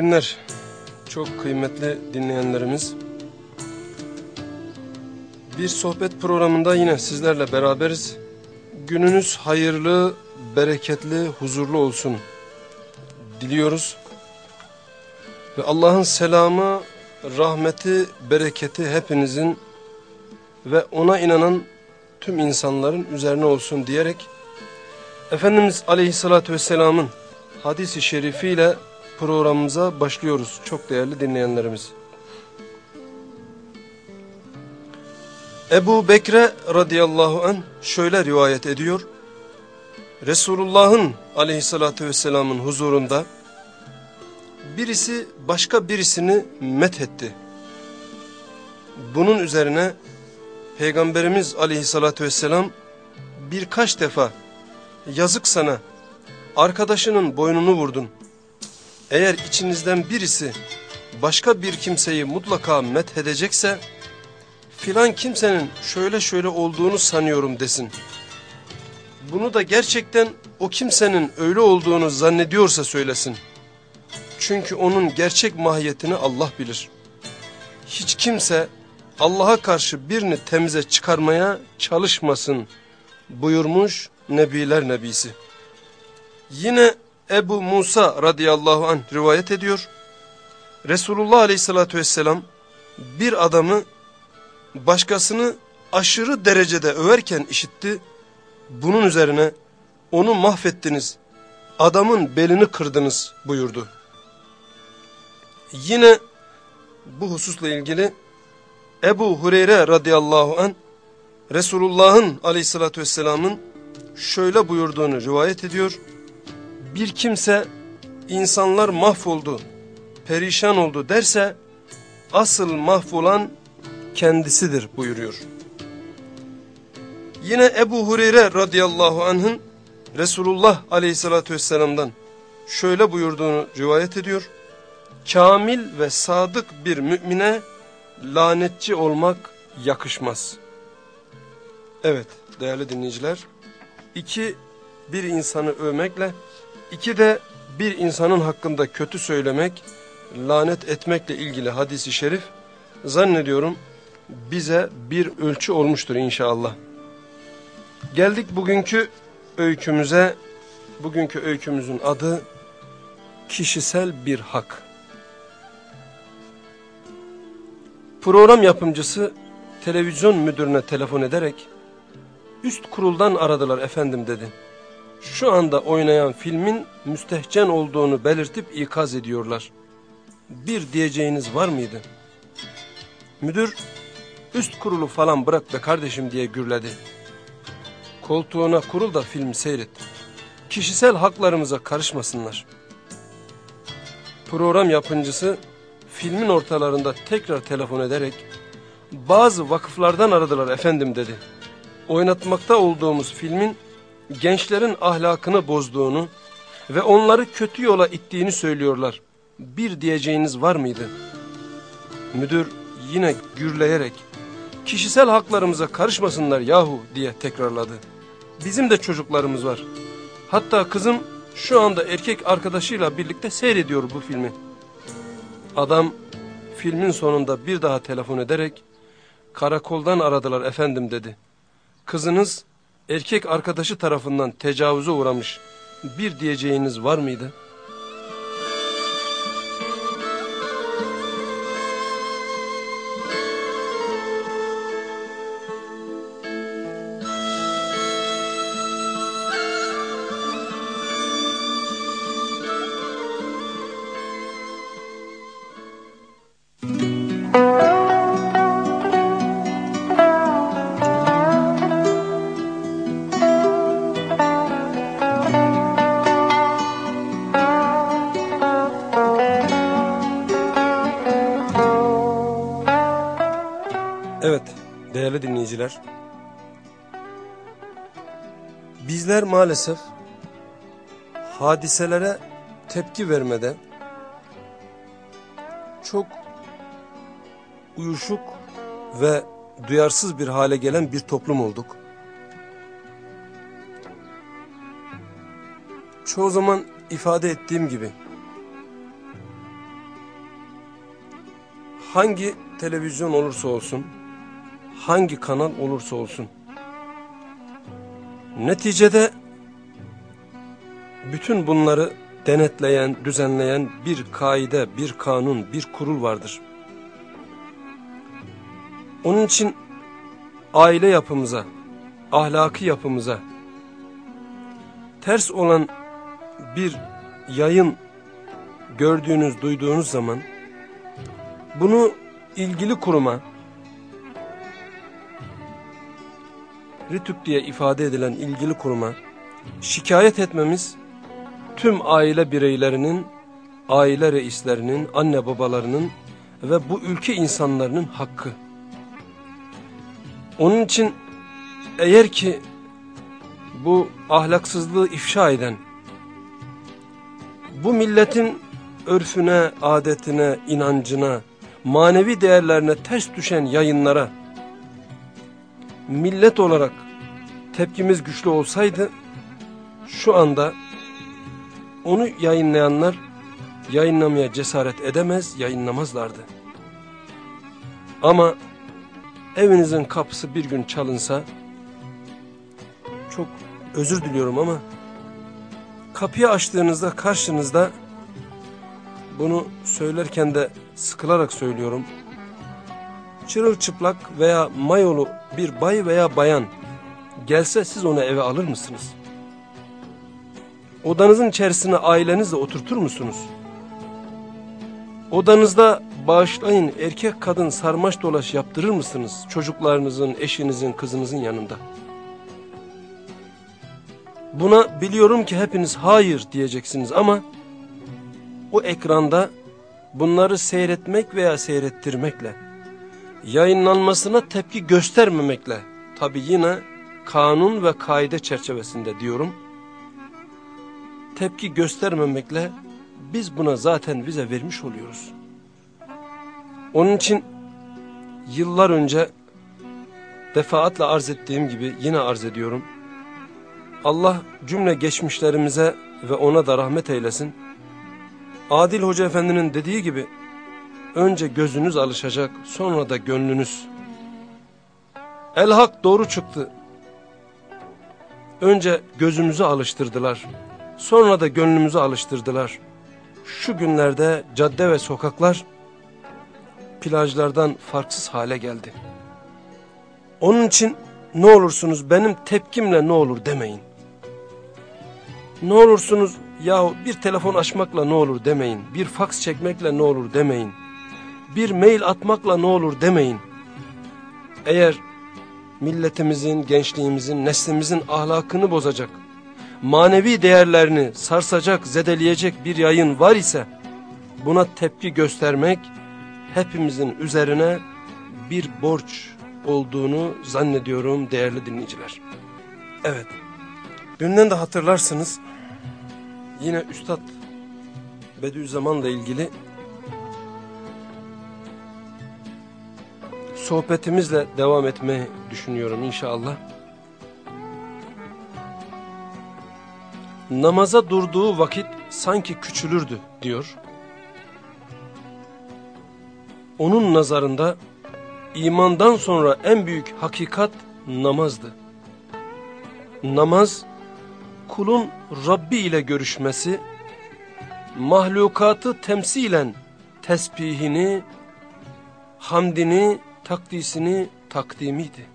Günler. Çok kıymetli dinleyenlerimiz. Bir sohbet programında yine sizlerle beraberiz. Gününüz hayırlı, bereketli, huzurlu olsun diliyoruz. Ve Allah'ın selamı, rahmeti, bereketi hepinizin ve ona inanan tüm insanların üzerine olsun diyerek Efendimiz Aleyhisselatü Vesselam'ın hadisi şerifiyle programımıza başlıyoruz çok değerli dinleyenlerimiz. Ebu Bekre radıyallahu an şöyle rivayet ediyor. Resulullah'ın aleyhissalatü vesselamın huzurunda birisi başka birisini methetti. Bunun üzerine Peygamberimiz aleyhissalatü vesselam birkaç defa yazık sana arkadaşının boynunu vurdun. Eğer içinizden birisi başka bir kimseyi mutlaka methedecekse filan kimsenin şöyle şöyle olduğunu sanıyorum desin. Bunu da gerçekten o kimsenin öyle olduğunu zannediyorsa söylesin. Çünkü onun gerçek mahiyetini Allah bilir. Hiç kimse Allah'a karşı birini temize çıkarmaya çalışmasın buyurmuş Nebiler Nebisi. Yine Ebu Musa radıyallahu anh rivayet ediyor. Resulullah aleyhissalatü vesselam bir adamı başkasını aşırı derecede överken işitti. Bunun üzerine onu mahvettiniz, adamın belini kırdınız buyurdu. Yine bu hususla ilgili Ebu Hureyre radıyallahu an Resulullah'ın aleyhissalatü vesselamın şöyle buyurduğunu rivayet ediyor. Bir kimse insanlar mahvoldu, perişan oldu derse asıl mahvolan kendisidir buyuruyor. Yine Ebu Hureyre radıyallahu anh'ın Resulullah aleyhissalatü vesselam'dan şöyle buyurduğunu rivayet ediyor. Kamil ve sadık bir mümine lanetçi olmak yakışmaz. Evet değerli dinleyiciler. İki, bir insanı övmekle, iki de bir insanın hakkında kötü söylemek, lanet etmekle ilgili hadisi şerif zannediyorum bize bir ölçü olmuştur inşallah. Geldik bugünkü öykümüze, bugünkü öykümüzün adı kişisel bir hak. Program yapımcısı televizyon müdürüne telefon ederek üst kuruldan aradılar efendim dedi. Şu anda oynayan filmin müstehcen olduğunu belirtip ikaz ediyorlar. Bir diyeceğiniz var mıydı? Müdür üst kurulu falan bırak be kardeşim diye gürledi. Koltuğuna kurul da film seyret. Kişisel haklarımıza karışmasınlar. Program yapımcısı filmin ortalarında tekrar telefon ederek bazı vakıflardan aradılar efendim dedi oynatmakta olduğumuz filmin gençlerin ahlakını bozduğunu ve onları kötü yola ittiğini söylüyorlar. Bir diyeceğiniz var mıydı? Müdür yine gürleyerek kişisel haklarımıza karışmasınlar yahu diye tekrarladı. Bizim de çocuklarımız var. Hatta kızım şu anda erkek arkadaşıyla birlikte seyrediyor bu filmi. Adam filmin sonunda bir daha telefon ederek karakoldan aradılar efendim dedi kızınız erkek arkadaşı tarafından tecavüze uğramış bir diyeceğiniz var mıydı?'' Maalesef hadiselere tepki vermede çok uyuşuk ve duyarsız bir hale gelen bir toplum olduk. Çoğu zaman ifade ettiğim gibi hangi televizyon olursa olsun, hangi kanal olursa olsun, neticede bütün bunları denetleyen, düzenleyen bir kaide, bir kanun, bir kurul vardır. Onun için aile yapımıza, ahlaki yapımıza ters olan bir yayın gördüğünüz, duyduğunuz zaman bunu ilgili kuruma RITÜK diye ifade edilen ilgili kuruma şikayet etmemiz tüm aile bireylerinin, aile reislerinin, anne babalarının ve bu ülke insanlarının hakkı. Onun için eğer ki bu ahlaksızlığı ifşa eden, bu milletin örfüne, adetine, inancına, manevi değerlerine ters düşen yayınlara millet olarak tepkimiz güçlü olsaydı şu anda onu yayınlayanlar yayınlamaya cesaret edemez, yayınlamazlardı. Ama evinizin kapısı bir gün çalınsa çok özür diliyorum ama kapıyı açtığınızda karşınızda bunu söylerken de sıkılarak söylüyorum. Çırılçıplak veya mayolu bir bay veya bayan gelse siz onu eve alır mısınız? Odanızın içerisine ailenizle oturtur musunuz? Odanızda bağışlayın erkek kadın sarmaş dolaş yaptırır mısınız? Çocuklarınızın, eşinizin, kızınızın yanında. Buna biliyorum ki hepiniz hayır diyeceksiniz ama o ekranda bunları seyretmek veya seyrettirmekle, yayınlanmasına tepki göstermemekle, tabi yine kanun ve kaide çerçevesinde diyorum, tepki göstermemekle biz buna zaten vize vermiş oluyoruz. Onun için yıllar önce defaatle arz ettiğim gibi yine arz ediyorum. Allah cümle geçmişlerimize ve ona da rahmet eylesin. Adil Hoca Efendi'nin dediği gibi önce gözünüz alışacak sonra da gönlünüz. El hak doğru çıktı. Önce gözümüzü alıştırdılar. Sonra da gönlümüzü alıştırdılar. Şu günlerde cadde ve sokaklar plajlardan farksız hale geldi. Onun için ne olursunuz benim tepkimle ne olur demeyin. Ne olursunuz yahu bir telefon açmakla ne olur demeyin. Bir faks çekmekle ne olur demeyin. Bir mail atmakla ne olur demeyin. Eğer milletimizin, gençliğimizin, neslimizin ahlakını bozacak, manevi değerlerini sarsacak, zedeleyecek bir yayın var ise buna tepki göstermek hepimizin üzerine bir borç olduğunu zannediyorum değerli dinleyiciler. Evet, dünden de hatırlarsınız yine Üstad Bediüzzaman'la ilgili sohbetimizle devam etmeyi düşünüyorum inşallah. Namaza durduğu vakit sanki küçülürdü diyor. Onun nazarında imandan sonra en büyük hakikat namazdı. Namaz kulun Rabbi ile görüşmesi, mahlukatı temsilen tesbihini, hamdini, takdisini, takdimiydi.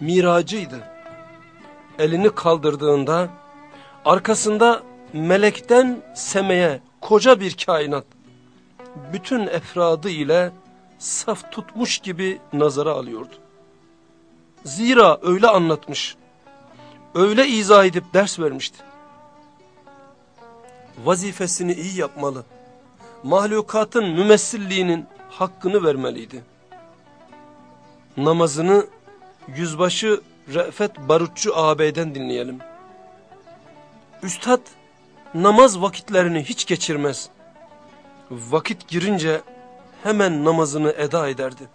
Miracıydı. Elini kaldırdığında arkasında melekten semeye koca bir kainat bütün efradı ile saf tutmuş gibi nazara alıyordu. Zira öyle anlatmış, öyle izah edip ders vermişti. Vazifesini iyi yapmalı, mahlukatın mümessilliğinin hakkını vermeliydi. Namazını yüzbaşı Re'fet Barutçu ağabeyden dinleyelim. Üstad namaz vakitlerini hiç geçirmez. Vakit girince hemen namazını eda ederdi.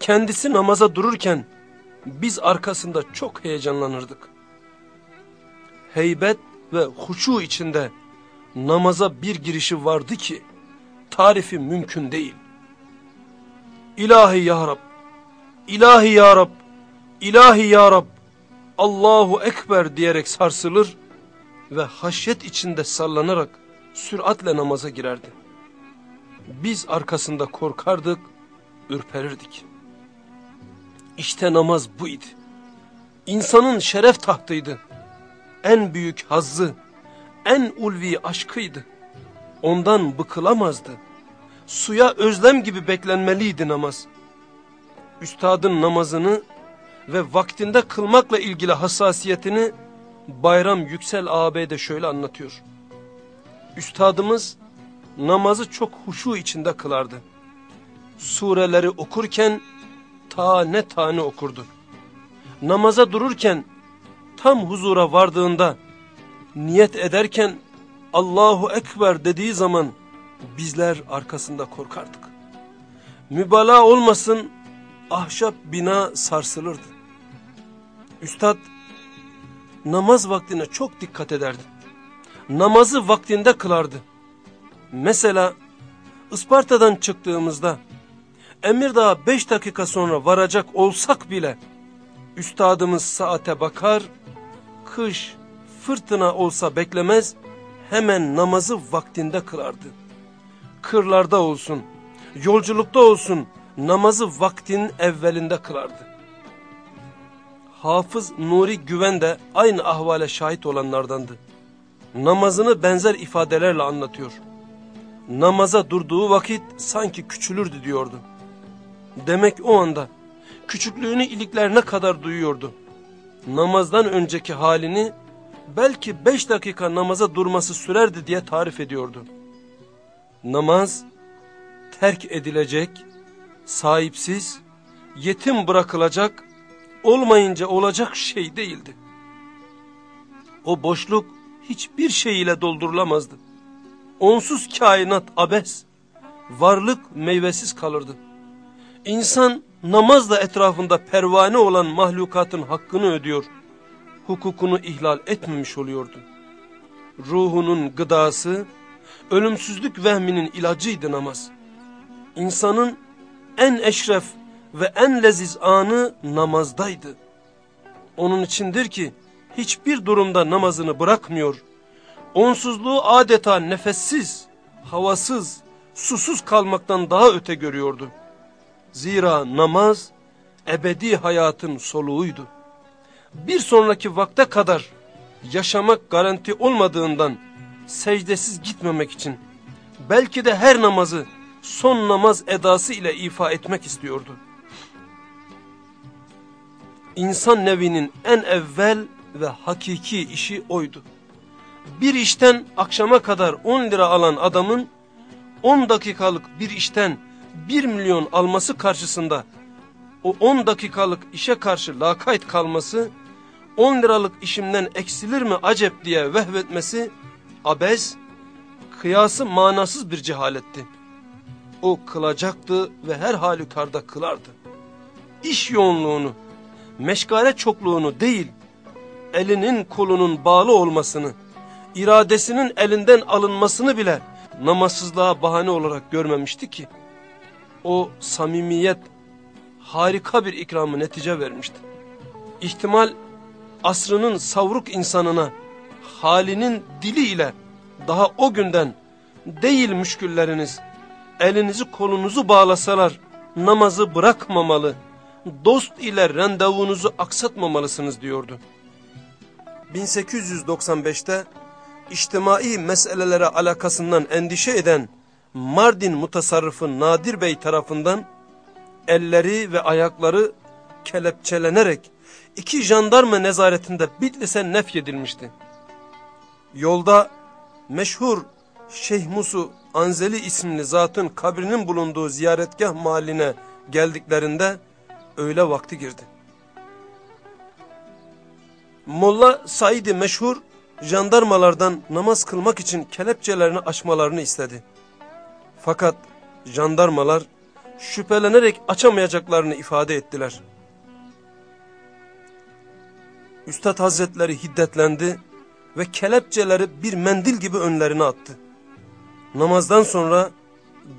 Kendisi namaza dururken biz arkasında çok heyecanlanırdık. Heybet ve huşu içinde namaza bir girişi vardı ki tarifi mümkün değil. İlahi ya Rab, İlahi ya Rab, İlahi ya Rab, Allahu Ekber diyerek sarsılır ve haşyet içinde sallanarak süratle namaza girerdi. Biz arkasında korkardık, ürperirdik. İşte namaz bu idi. İnsanın şeref tahtıydı. En büyük hazzı, en ulvi aşkıydı. Ondan bıkılamazdı. Suya özlem gibi beklenmeliydi namaz. Üstadın namazını ve vaktinde kılmakla ilgili hassasiyetini Bayram Yüksel ağabey şöyle anlatıyor. Üstadımız namazı çok huşu içinde kılardı. Sureleri okurken tane tane okurdu. Namaza dururken tam huzura vardığında niyet ederken Allahu Ekber dediği zaman bizler arkasında korkardık. Mübalağa olmasın ahşap bina sarsılırdı. Üstad namaz vaktine çok dikkat ederdi. Namazı vaktinde kılardı. Mesela Isparta'dan çıktığımızda Emirdağ'a beş dakika sonra varacak olsak bile üstadımız saate bakar, kış, fırtına olsa beklemez, hemen namazı vaktinde kılardı. Kırlarda olsun, yolculukta olsun namazı vaktin evvelinde kılardı. Hafız Nuri Güven de aynı ahvale şahit olanlardandı. Namazını benzer ifadelerle anlatıyor. Namaza durduğu vakit sanki küçülürdü diyordu. Demek o anda küçüklüğünü iliklerine kadar duyuyordu. Namazdan önceki halini belki beş dakika namaza durması sürerdi diye tarif ediyordu. Namaz terk edilecek, sahipsiz, yetim bırakılacak, olmayınca olacak şey değildi. O boşluk hiçbir şey ile doldurulamazdı. Onsuz kainat abes, varlık meyvesiz kalırdı. İnsan namazla etrafında pervane olan mahlukatın hakkını ödüyor, hukukunu ihlal etmemiş oluyordu. Ruhunun gıdası, ölümsüzlük vehminin ilacıydı namaz. İnsanın en eşref ve en leziz anı namazdaydı. Onun içindir ki hiçbir durumda namazını bırakmıyor. Onsuzluğu adeta nefessiz, havasız, susuz kalmaktan daha öte görüyordu. Zira namaz ebedi hayatın soluğuydu. Bir sonraki vakte kadar yaşamak garanti olmadığından secdesiz gitmemek için belki de her namazı son namaz edası ile ifa etmek istiyordu. İnsan nevinin en evvel ve hakiki işi oydu. Bir işten akşama kadar 10 lira alan adamın 10 dakikalık bir işten 1 milyon alması karşısında o 10 dakikalık işe karşı lakayt kalması 10 liralık işimden eksilir mi acep diye vehvetmesi abez, kıyası manasız bir cehaletti. O kılacaktı ve her halükarda kılardı. İş yoğunluğunu, meşgale çokluğunu değil, elinin kolunun bağlı olmasını, iradesinin elinden alınmasını bile namazsızlığa bahane olarak görmemişti ki, o samimiyet harika bir ikramı netice vermişti. İhtimal asrının savruk insanına halinin dili ile daha o günden değil müşkülleriniz, elinizi kolunuzu bağlasalar namazı bırakmamalı, dost ile randevunuzu aksatmamalısınız diyordu. 1895'te içtimai meselelere alakasından endişe eden Mardin mutasarrıfı Nadir Bey tarafından elleri ve ayakları kelepçelenerek iki jandarma nezaretinde Bitlis'e nefyedilmişti. Yolda meşhur Şeyh Musu Anzeli isimli zatın kabrinin bulunduğu ziyaretgah mahalline geldiklerinde öğle vakti girdi. Molla Said'i meşhur jandarmalardan namaz kılmak için kelepçelerini açmalarını istedi. Fakat jandarmalar şüphelenerek açamayacaklarını ifade ettiler. Üstad Hazretleri hiddetlendi ve kelepçeleri bir mendil gibi önlerine attı. Namazdan sonra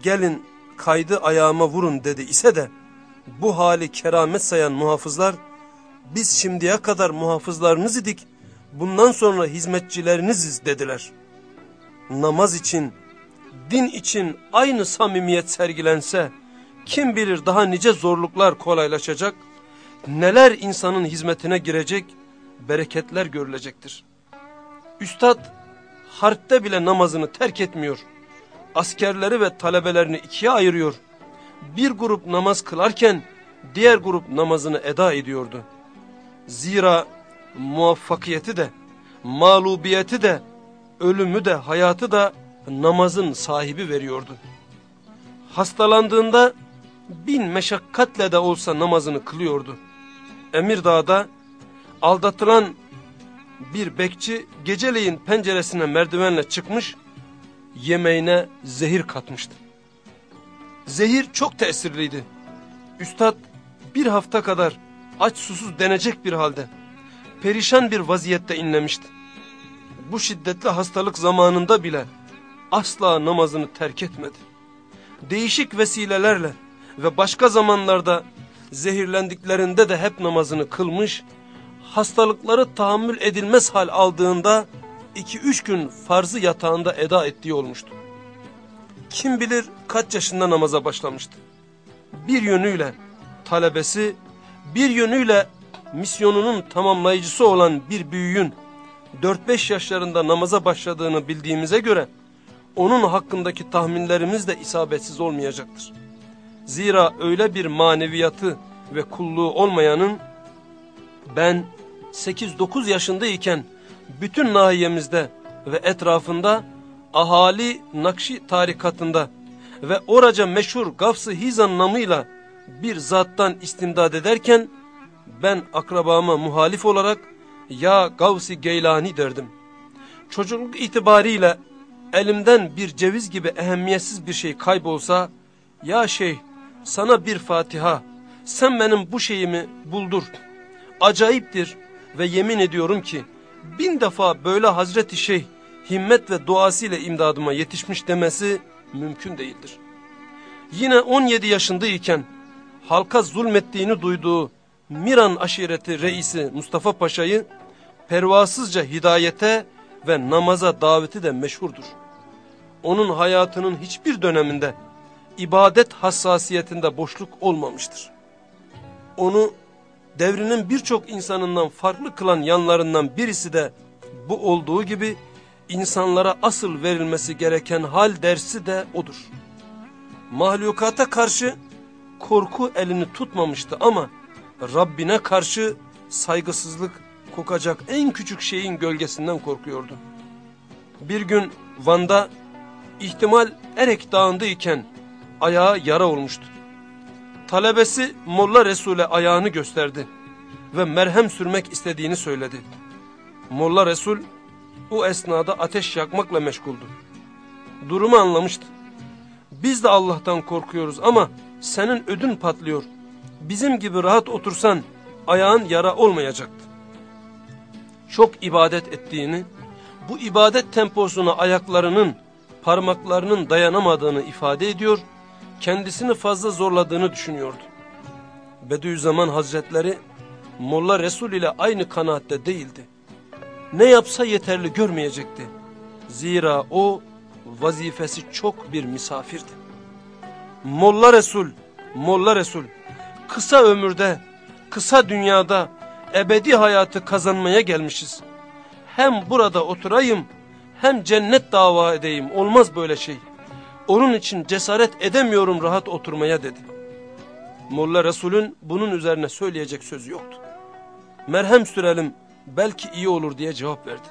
gelin kaydı ayağıma vurun dedi ise de bu hali keramet sayan muhafızlar biz şimdiye kadar muhafızlarınız idik bundan sonra hizmetçileriniziz dediler. Namaz için, din için aynı samimiyet sergilense kim bilir daha nice zorluklar kolaylaşacak, neler insanın hizmetine girecek, bereketler görülecektir. Üstad harpte bile namazını terk etmiyor. Askerleri ve talebelerini ikiye ayırıyor. Bir grup namaz kılarken diğer grup namazını eda ediyordu. Zira muvaffakiyeti de, mağlubiyeti de, ölümü de, hayatı da namazın sahibi veriyordu. Hastalandığında bin meşakkatle de olsa namazını kılıyordu. Emirdağ'da aldatılan bir bekçi geceleyin penceresine merdivenle çıkmış, yemeğine zehir katmıştı. Zehir çok tesirliydi. Üstad bir hafta kadar aç susuz denecek bir halde, perişan bir vaziyette inlemişti. Bu şiddetli hastalık zamanında bile asla namazını terk etmedi. Değişik vesilelerle ve başka zamanlarda zehirlendiklerinde de hep namazını kılmış, hastalıkları tahammül edilmez hal aldığında iki üç gün farzı yatağında eda ettiği olmuştu. Kim bilir kaç yaşında namaza başlamıştı. Bir yönüyle talebesi, bir yönüyle misyonunun tamamlayıcısı olan bir büyüğün 4-5 yaşlarında namaza başladığını bildiğimize göre onun hakkındaki tahminlerimiz de isabetsiz olmayacaktır. Zira öyle bir maneviyatı ve kulluğu olmayanın ben 8-9 yaşındayken bütün nahiyemizde ve etrafında ahali Nakşi tarikatında ve oraca meşhur Gafs-ı Hizan namıyla bir zattan istimdad ederken ben akrabama muhalif olarak ya Gavsi Geylani derdim. Çocukluk itibariyle elimden bir ceviz gibi ehemmiyetsiz bir şey kaybolsa ya şeyh sana bir Fatiha sen benim bu şeyimi buldur. Acayiptir ve yemin ediyorum ki bin defa böyle Hazreti Şeyh himmet ve duasıyla imdadıma yetişmiş demesi mümkün değildir. Yine 17 yaşındayken halka zulmettiğini duyduğu Miran aşireti reisi Mustafa Paşa'yı pervasızca hidayete ve namaza daveti de meşhurdur. Onun hayatının hiçbir döneminde ibadet hassasiyetinde boşluk olmamıştır. Onu devrinin birçok insanından farklı kılan yanlarından birisi de bu olduğu gibi insanlara asıl verilmesi gereken hal dersi de odur. Mahlukata karşı korku elini tutmamıştı ama Rabbine karşı saygısızlık kokacak en küçük şeyin gölgesinden korkuyordu. Bir gün Van'da ihtimal Erek Dağı'ndayken ayağı yara olmuştu. Talebesi Molla Resul'e ayağını gösterdi ve merhem sürmek istediğini söyledi. Molla Resul o esnada ateş yakmakla meşguldü. Durumu anlamıştı. Biz de Allah'tan korkuyoruz ama senin ödün patlıyor. Bizim gibi rahat otursan ayağın yara olmayacaktı. Çok ibadet ettiğini, bu ibadet temposuna ayaklarının, parmaklarının dayanamadığını ifade ediyor, kendisini fazla zorladığını düşünüyordu. Bediüzzaman Hazretleri, Molla Resul ile aynı kanaatte değildi. Ne yapsa yeterli görmeyecekti. Zira o vazifesi çok bir misafirdi. Molla Resul, Molla Resul, kısa ömürde, kısa dünyada ebedi hayatı kazanmaya gelmişiz. Hem burada oturayım, hem cennet dava edeyim, olmaz böyle şey. Onun için cesaret edemiyorum rahat oturmaya dedi. Molla Resul'ün bunun üzerine söyleyecek sözü yoktu. Merhem sürelim, belki iyi olur diye cevap verdi.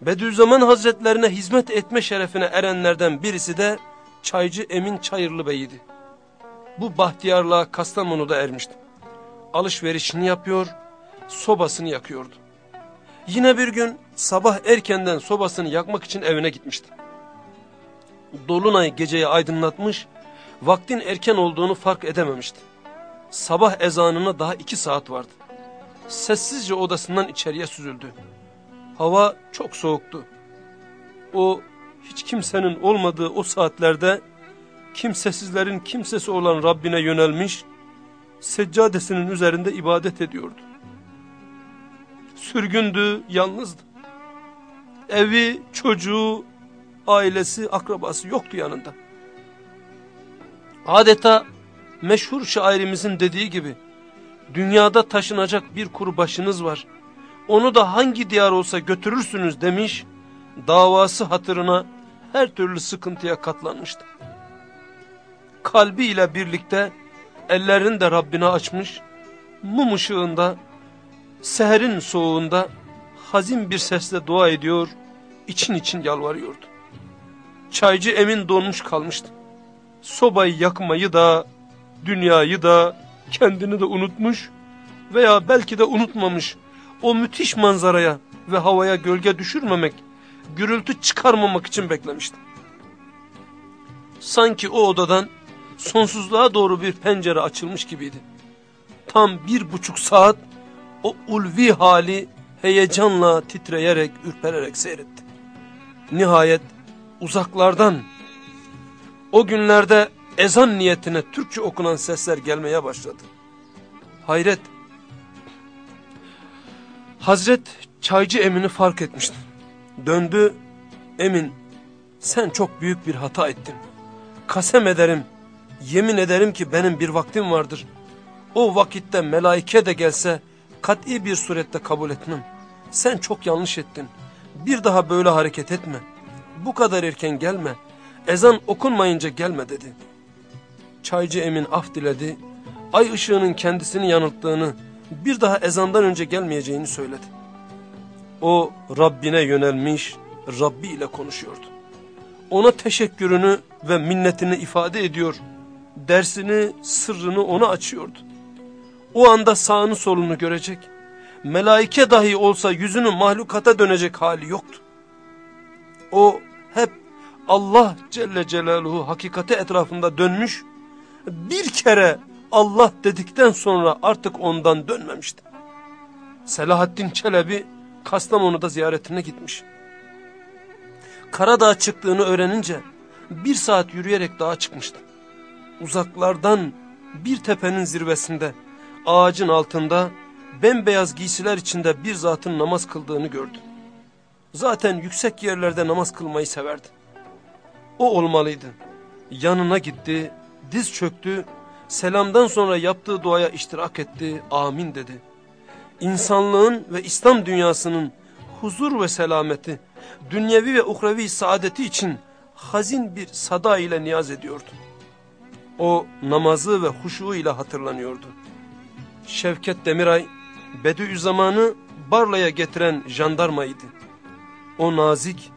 Bediüzzaman Hazretlerine hizmet etme şerefine erenlerden birisi de Çaycı Emin Çayırlı Bey'iydi. Bu bahtiyarlığa Kastamonu'da ermişti. Alışverişini yapıyor, sobasını yakıyordu. Yine bir gün sabah erkenden sobasını yakmak için evine gitmişti. Dolunay geceyi aydınlatmış, vaktin erken olduğunu fark edememişti. Sabah ezanına daha iki saat vardı. Sessizce odasından içeriye süzüldü. Hava çok soğuktu. O hiç kimsenin olmadığı o saatlerde kimsesizlerin kimsesi olan Rabbine yönelmiş, seccadesinin üzerinde ibadet ediyordu. Sürgündü, yalnızdı. Evi, çocuğu, ailesi, akrabası yoktu yanında. Adeta meşhur şairimizin dediği gibi, dünyada taşınacak bir kuru başınız var. Onu da hangi diyar olsa götürürsünüz demiş, davası hatırına her türlü sıkıntıya katlanmıştı. Kalbiyle birlikte ellerini de Rabbine açmış, mum ışığında, seherin soğuğunda hazin bir sesle dua ediyor, için için yalvarıyordu. Çaycı Emin donmuş kalmıştı. Sobayı yakmayı da, dünyayı da, kendini de unutmuş veya belki de unutmamış o müthiş manzaraya ve havaya gölge düşürmemek, gürültü çıkarmamak için beklemişti. Sanki o odadan sonsuzluğa doğru bir pencere açılmış gibiydi. Tam bir buçuk saat o ulvi hali heyecanla titreyerek, ürpererek seyretti. Nihayet uzaklardan o günlerde ezan niyetine Türkçe okunan sesler gelmeye başladı. Hayret. Hazret Çaycı Emin'i fark etmişti. Döndü, Emin sen çok büyük bir hata ettin. Kasem ederim, yemin ederim ki benim bir vaktim vardır. O vakitte melaike de gelse kat'i bir surette kabul etmem. Sen çok yanlış ettin. Bir daha böyle hareket etme. Bu kadar erken gelme. Ezan okunmayınca gelme dedi. Çaycı Emin af diledi. Ay ışığının kendisini yanılttığını, bir daha ezandan önce gelmeyeceğini söyledi. O Rabbine yönelmiş, Rabbi ile konuşuyordu. Ona teşekkürünü ve minnetini ifade ediyor, dersini, sırrını ona açıyordu. O anda sağını solunu görecek, melaike dahi olsa yüzünü mahlukata dönecek hali yoktu. O hep Allah Celle Celaluhu hakikati etrafında dönmüş, bir kere Allah dedikten sonra artık ondan dönmemişti. Selahaddin Çelebi Kastamonu'da ziyaretine gitmiş. Karadağ çıktığını öğrenince bir saat yürüyerek dağa çıkmıştı. Uzaklardan bir tepenin zirvesinde ağacın altında bembeyaz giysiler içinde bir zatın namaz kıldığını gördü. Zaten yüksek yerlerde namaz kılmayı severdi. O olmalıydı. Yanına gitti, diz çöktü, selamdan sonra yaptığı duaya iştirak etti, amin dedi. İnsanlığın ve İslam dünyasının huzur ve selameti, dünyevi ve uhrevi saadeti için hazin bir sada ile niyaz ediyordu. O namazı ve huşu ile hatırlanıyordu. Şevket Demiray, Bediüzzaman'ı Barla'ya getiren jandarmaydı. O nazik,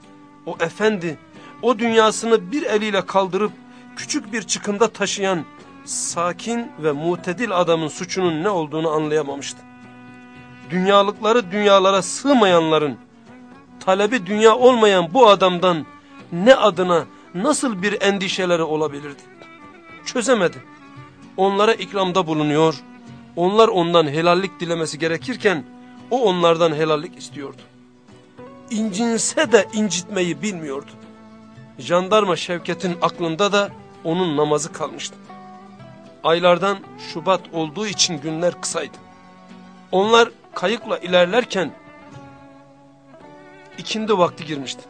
o efendi, o dünyasını bir eliyle kaldırıp küçük bir çıkında taşıyan sakin ve mutedil adamın suçunun ne olduğunu anlayamamıştı. Dünyalıkları dünyalara sığmayanların, talebi dünya olmayan bu adamdan ne adına nasıl bir endişeleri olabilirdi? Çözemedi. Onlara ikramda bulunuyor, onlar ondan helallik dilemesi gerekirken o onlardan helallik istiyordu. İncinse de incitmeyi bilmiyordu. Jandarma Şevket'in aklında da onun namazı kalmıştı. Aylardan Şubat olduğu için günler kısaydı. Onlar kayıkla ilerlerken ikindi vakti girmişti.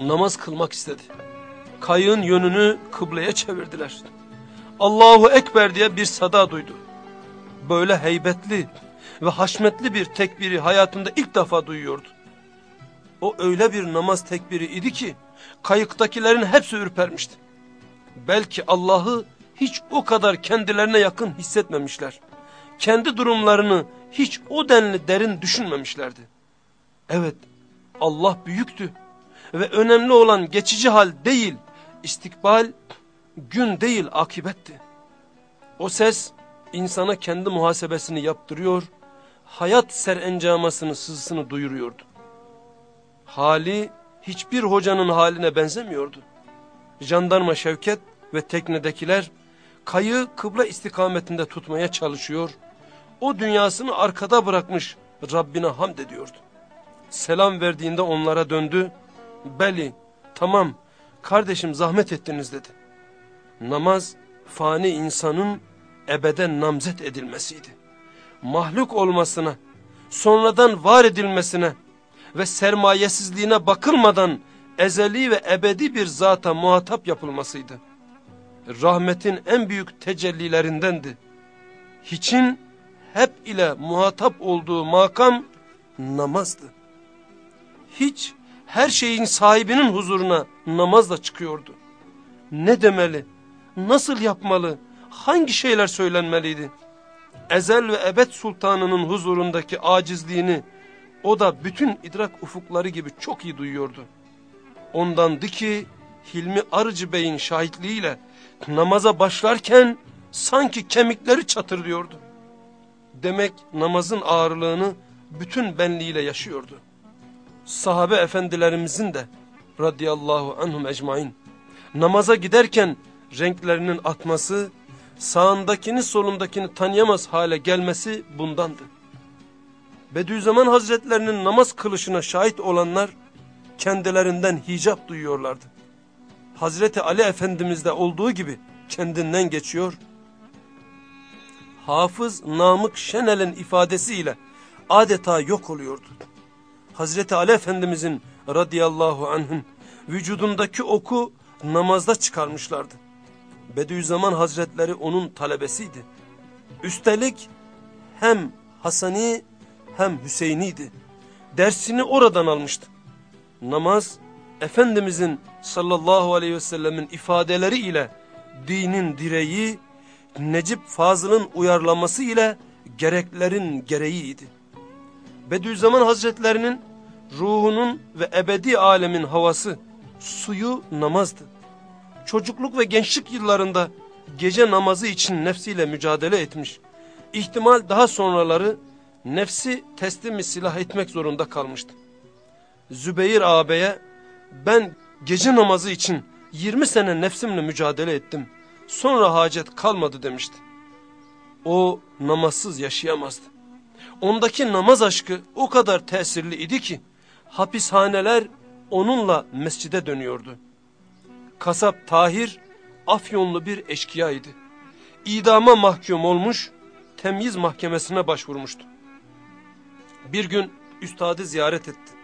Namaz kılmak istedi. Kayığın yönünü kıbleye çevirdiler. Allahu Ekber diye bir sada duydu. Böyle heybetli ve haşmetli bir tekbiri hayatında ilk defa duyuyordu. O öyle bir namaz tekbiri idi ki kayıktakilerin hepsi ürpermişti. Belki Allah'ı hiç o kadar kendilerine yakın hissetmemişler. Kendi durumlarını hiç o denli derin düşünmemişlerdi. Evet Allah büyüktü ve önemli olan geçici hal değil, istikbal gün değil akibetti. O ses insana kendi muhasebesini yaptırıyor, hayat serencamasını sızısını duyuruyordu. Hali hiçbir hocanın haline benzemiyordu. Jandarma Şevket ve teknedekiler kayığı kıbla istikametinde tutmaya çalışıyor. O dünyasını arkada bırakmış Rabbine hamd ediyordu. Selam verdiğinde onlara döndü. Beli, tamam, kardeşim zahmet ettiniz dedi. Namaz fani insanın ebeden namzet edilmesiydi. Mahluk olmasına, sonradan var edilmesine ve sermayesizliğine bakılmadan ezeli ve ebedi bir zata muhatap yapılmasıydı. Rahmetin en büyük tecellilerindendi. Hiçin hep ile muhatap olduğu makam namazdı. Hiç her şeyin sahibinin huzuruna namazla çıkıyordu. Ne demeli, nasıl yapmalı, hangi şeyler söylenmeliydi? Ezel ve ebed sultanının huzurundaki acizliğini o da bütün idrak ufukları gibi çok iyi duyuyordu. Ondandı ki Hilmi Arıcı Bey'in şahitliğiyle namaza başlarken sanki kemikleri çatırlıyordu. Demek namazın ağırlığını bütün benliğiyle yaşıyordu. Sahabe efendilerimizin de radıyallahu anhum ecmain namaza giderken renklerinin atması, sağındakini solundakini tanıyamaz hale gelmesi bundandı. Bediüzzaman Hazretlerinin namaz kılışına şahit olanlar kendilerinden hicap duyuyorlardı. Hazreti Ali Efendimiz'de olduğu gibi kendinden geçiyor. Hafız Namık Şenel'in ifadesiyle adeta yok oluyordu. Hazreti Ali Efendimiz'in radıyallahu anh'ın vücudundaki oku namazda çıkarmışlardı. Bediüzzaman Hazretleri onun talebesiydi. Üstelik hem Hasani hem Hüseyin'iydi. Dersini oradan almıştı. Namaz, Efendimizin sallallahu aleyhi ve sellemin ifadeleri ile dinin direği, Necip Fazıl'ın uyarlaması ile gereklerin gereğiydi. Bediüzzaman Hazretlerinin ruhunun ve ebedi alemin havası, suyu namazdı. Çocukluk ve gençlik yıllarında gece namazı için nefsiyle mücadele etmiş. İhtimal daha sonraları nefsi teslimi silah etmek zorunda kalmıştı. Zübeyir ağabeye ben gece namazı için 20 sene nefsimle mücadele ettim. Sonra hacet kalmadı demişti. O namazsız yaşayamazdı. Ondaki namaz aşkı o kadar tesirli idi ki hapishaneler onunla mescide dönüyordu. Kasap Tahir Afyonlu bir eşkıyaydı. İdama mahkum olmuş, temyiz mahkemesine başvurmuştu. Bir gün üstadı ziyaret etti.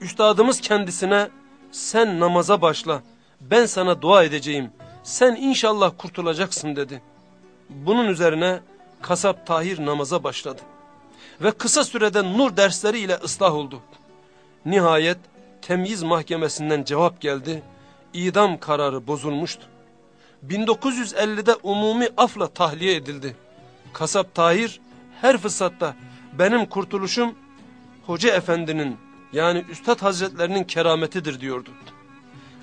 Üstadımız kendisine sen namaza başla, ben sana dua edeceğim, sen inşallah kurtulacaksın dedi. Bunun üzerine kasap Tahir namaza başladı. Ve kısa sürede nur dersleri ile ıslah oldu. Nihayet temyiz mahkemesinden cevap geldi, idam kararı bozulmuştu. 1950'de umumi afla tahliye edildi. Kasap Tahir her fırsatta benim kurtuluşum Hoca Efendi'nin yani Üstad Hazretlerinin kerametidir diyordu.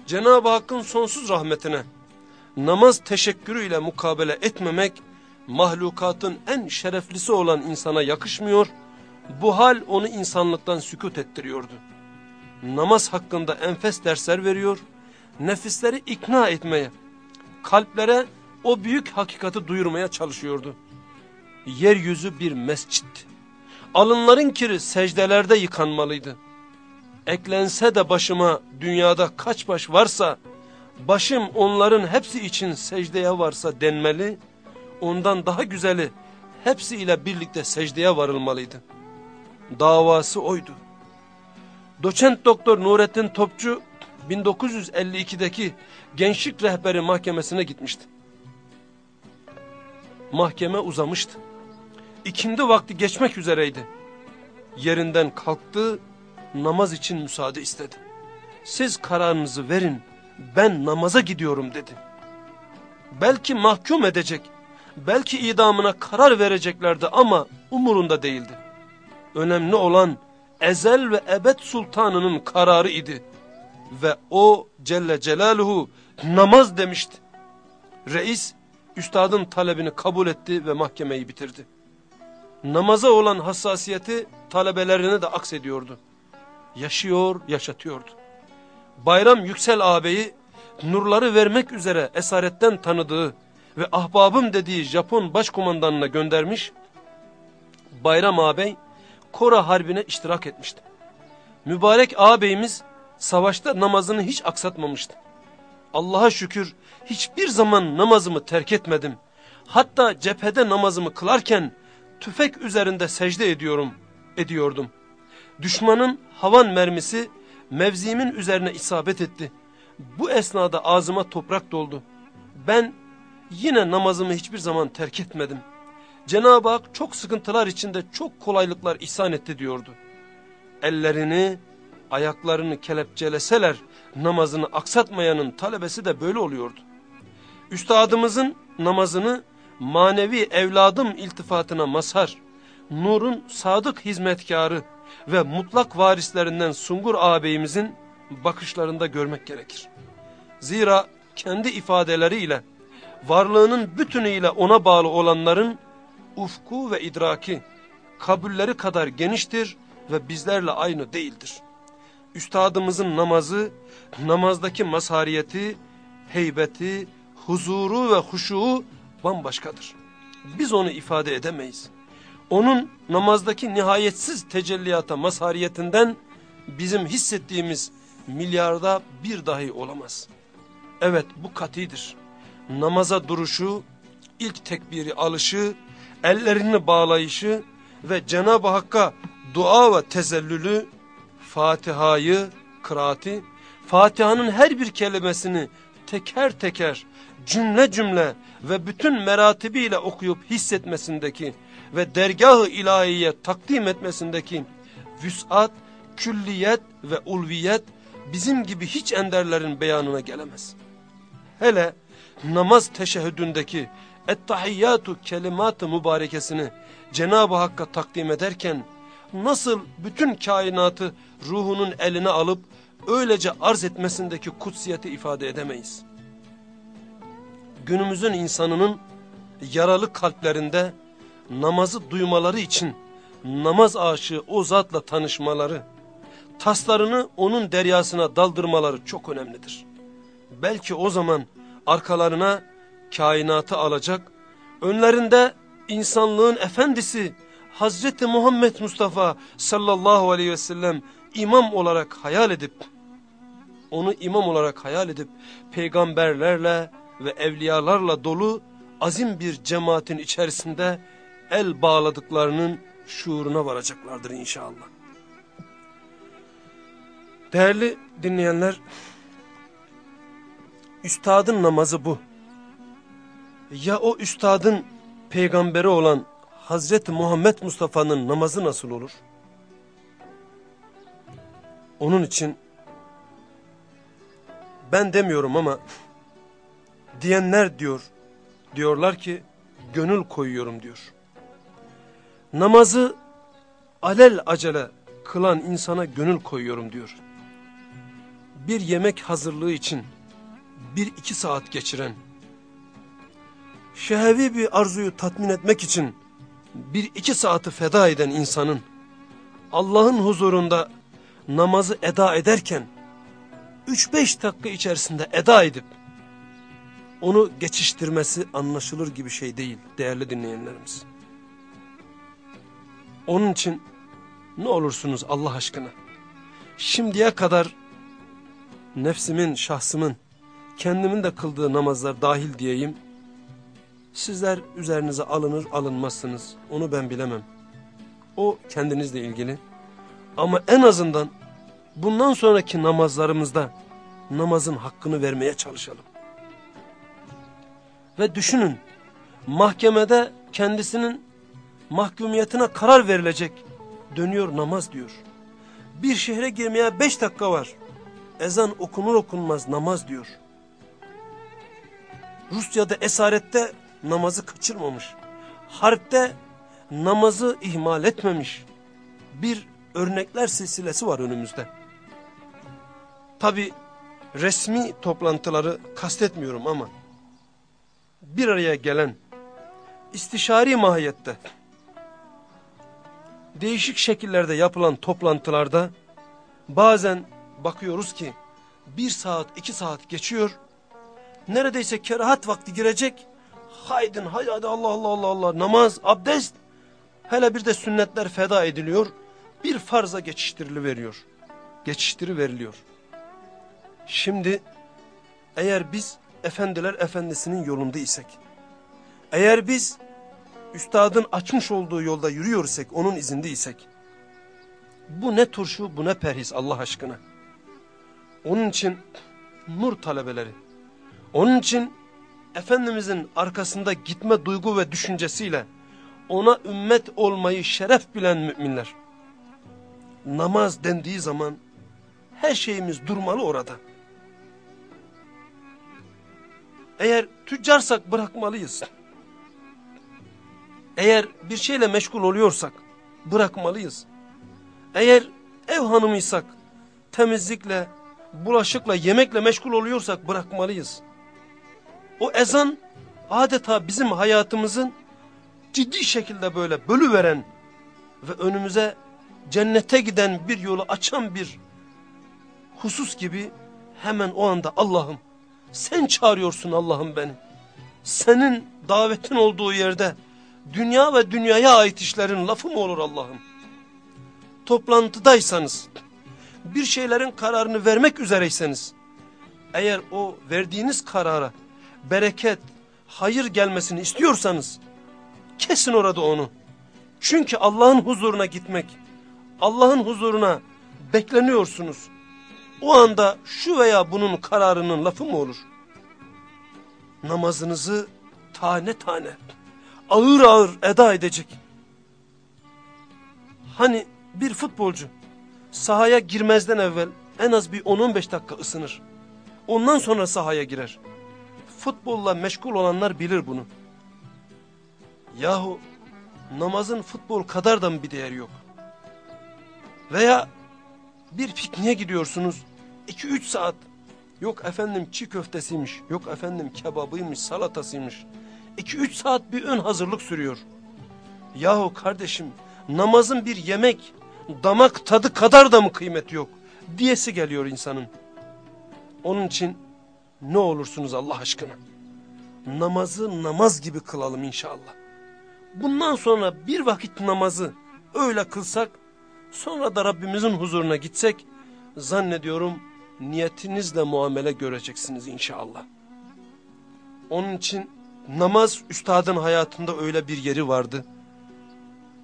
Cenab-ı Hakk'ın sonsuz rahmetine namaz teşekkürüyle mukabele etmemek mahlukatın en şereflisi olan insana yakışmıyor, bu hal onu insanlıktan sükut ettiriyordu. Namaz hakkında enfes dersler veriyor, nefisleri ikna etmeye, kalplere o büyük hakikati duyurmaya çalışıyordu. Yeryüzü bir mescit. Alınların kiri secdelerde yıkanmalıydı. Eklense de başıma dünyada kaç baş varsa, başım onların hepsi için secdeye varsa denmeli, ondan daha güzeli hepsiyle birlikte secdeye varılmalıydı. Davası oydu. Doçent Doktor Nurettin Topçu 1952'deki gençlik rehberi mahkemesine gitmişti. Mahkeme uzamıştı. İkindi vakti geçmek üzereydi. Yerinden kalktı, namaz için müsaade istedi. Siz kararınızı verin, ben namaza gidiyorum dedi. Belki mahkum edecek, belki idamına karar vereceklerdi ama umurunda değildi. Önemli olan ezel ve ebed sultanının kararı idi. Ve o Celle Celaluhu namaz demişti. Reis üstadın talebini kabul etti ve mahkemeyi bitirdi. Namaza olan hassasiyeti talebelerine de aksediyordu. Yaşıyor, yaşatıyordu. Bayram Yüksel ağabeyi nurları vermek üzere esaretten tanıdığı ve ahbabım dediği Japon başkumandanına göndermiş. Bayram ağabey Kora Harbi'ne iştirak etmişti. Mübarek ağabeyimiz savaşta namazını hiç aksatmamıştı. Allah'a şükür hiçbir zaman namazımı terk etmedim. Hatta cephede namazımı kılarken tüfek üzerinde secde ediyorum, ediyordum. Düşmanın havan mermisi mevzimin üzerine isabet etti. Bu esnada ağzıma toprak doldu. Ben yine namazımı hiçbir zaman terk etmedim. Cenab-ı Hak çok sıkıntılar içinde çok kolaylıklar ihsan etti diyordu. Ellerini, ayaklarını kelepçeleseler namazını aksatmayanın talebesi de böyle oluyordu. Üstadımızın namazını manevi evladım iltifatına mazhar, nurun sadık hizmetkarı ve mutlak varislerinden Sungur ağabeyimizin bakışlarında görmek gerekir. Zira kendi ifadeleriyle, varlığının bütünüyle ona bağlı olanların ufku ve idraki, kabulleri kadar geniştir ve bizlerle aynı değildir. Üstadımızın namazı, namazdaki mazhariyeti, heybeti, huzuru ve huşuğu bambaşkadır. Biz onu ifade edemeyiz. Onun namazdaki nihayetsiz tecelliyata mazhariyetinden bizim hissettiğimiz milyarda bir dahi olamaz. Evet bu katidir. Namaza duruşu, ilk tekbiri alışı, ellerini bağlayışı ve Cenab-ı Hakk'a dua ve tezellülü, Fatiha'yı, kıraati, Fatiha'nın her bir kelimesini teker teker, cümle cümle ve bütün meratibiyle okuyup hissetmesindeki ve dergah-ı ilahiye takdim etmesindeki vüsat, külliyet ve ulviyet bizim gibi hiç enderlerin beyanına gelemez. Hele namaz teşehhüdündeki ettahiyyatu kelimat-ı mübarekesini Cenab-ı Hakk'a takdim ederken nasıl bütün kainatı ruhunun eline alıp öylece arz etmesindeki kutsiyeti ifade edemeyiz. Günümüzün insanının yaralı kalplerinde namazı duymaları için namaz aşığı o zatla tanışmaları, taslarını onun deryasına daldırmaları çok önemlidir. Belki o zaman arkalarına kainatı alacak, önlerinde insanlığın efendisi Hazreti Muhammed Mustafa sallallahu aleyhi ve sellem imam olarak hayal edip, onu imam olarak hayal edip peygamberlerle ve evliyalarla dolu azim bir cemaatin içerisinde el bağladıklarının şuuruna varacaklardır inşallah. Değerli dinleyenler, üstadın namazı bu. Ya o üstadın peygamberi olan Hazreti Muhammed Mustafa'nın namazı nasıl olur? Onun için ben demiyorum ama diyenler diyor, diyorlar ki gönül koyuyorum diyor. Namazı alel acele kılan insana gönül koyuyorum diyor. Bir yemek hazırlığı için bir iki saat geçiren, şehevi bir arzuyu tatmin etmek için bir iki saati feda eden insanın Allah'ın huzurunda namazı eda ederken üç beş dakika içerisinde eda edip onu geçiştirmesi anlaşılır gibi şey değil değerli dinleyenlerimiz. Onun için ne olursunuz Allah aşkına şimdiye kadar nefsimin, şahsımın, kendimin de kıldığı namazlar dahil diyeyim. Sizler üzerinize alınır alınmazsınız onu ben bilemem. O kendinizle ilgili. Ama en azından bundan sonraki namazlarımızda namazın hakkını vermeye çalışalım. Ve düşünün mahkemede kendisinin mahkumiyetine karar verilecek. Dönüyor namaz diyor. Bir şehre girmeye beş dakika var. Ezan okunur okunmaz namaz diyor. Rusya'da esarette namazı kaçırmamış. Harpte namazı ihmal etmemiş. Bir örnekler silsilesi var önümüzde. Tabi resmi toplantıları kastetmiyorum ama bir araya gelen istişari mahiyette değişik şekillerde yapılan toplantılarda bazen bakıyoruz ki bir saat iki saat geçiyor. Neredeyse kerahat vakti girecek. Haydın haydi Allah Allah Allah Allah namaz abdest. Hele bir de sünnetler feda ediliyor. Bir farza geçiştirili veriyor. Geçiştiri veriliyor. Şimdi Eğer biz efendiler efendisinin yolunda isek, eğer biz üstadın açmış olduğu yolda yürüyorsak, onun izinde isek, bu ne turşu, bu ne perhiz Allah aşkına. Onun için nur talebeleri, onun için Efendimizin arkasında gitme duygu ve düşüncesiyle ona ümmet olmayı şeref bilen müminler. Namaz dendiği zaman her şeyimiz durmalı orada. Eğer tüccarsak bırakmalıyız. Eğer bir şeyle meşgul oluyorsak bırakmalıyız. Eğer ev hanımıysak temizlikle, bulaşıkla, yemekle meşgul oluyorsak bırakmalıyız. O ezan adeta bizim hayatımızın ciddi şekilde böyle bölüveren ve önümüze cennete giden bir yolu açan bir husus gibi hemen o anda Allah'ım sen çağırıyorsun Allah'ım beni. Senin davetin olduğu yerde dünya ve dünyaya ait işlerin lafı mı olur Allah'ım? Toplantıdaysanız, bir şeylerin kararını vermek üzereyseniz, eğer o verdiğiniz karara bereket, hayır gelmesini istiyorsanız, kesin orada onu. Çünkü Allah'ın huzuruna gitmek, Allah'ın huzuruna bekleniyorsunuz. O anda şu veya bunun kararının lafı mı olur? Namazınızı tane tane, ağır ağır eda edecek. Hani bir futbolcu sahaya girmezden evvel en az bir 10-15 dakika ısınır. Ondan sonra sahaya girer. Futbolla meşgul olanlar bilir bunu. Yahu namazın futbol kadar da mı bir değeri yok? Veya bir pikniğe gidiyorsunuz 2-3 saat. Yok efendim çiğ köftesiymiş, yok efendim kebabıymış, salatasıymış. 2-3 saat bir ön hazırlık sürüyor. Yahu kardeşim namazın bir yemek, damak tadı kadar da mı kıymeti yok? Diyesi geliyor insanın. Onun için ne olursunuz Allah aşkına. Namazı namaz gibi kılalım inşallah. Bundan sonra bir vakit namazı öyle kılsak, sonra da Rabbimizin huzuruna gitsek, zannediyorum niyetinizle muamele göreceksiniz inşallah. Onun için namaz üstadın hayatında öyle bir yeri vardı.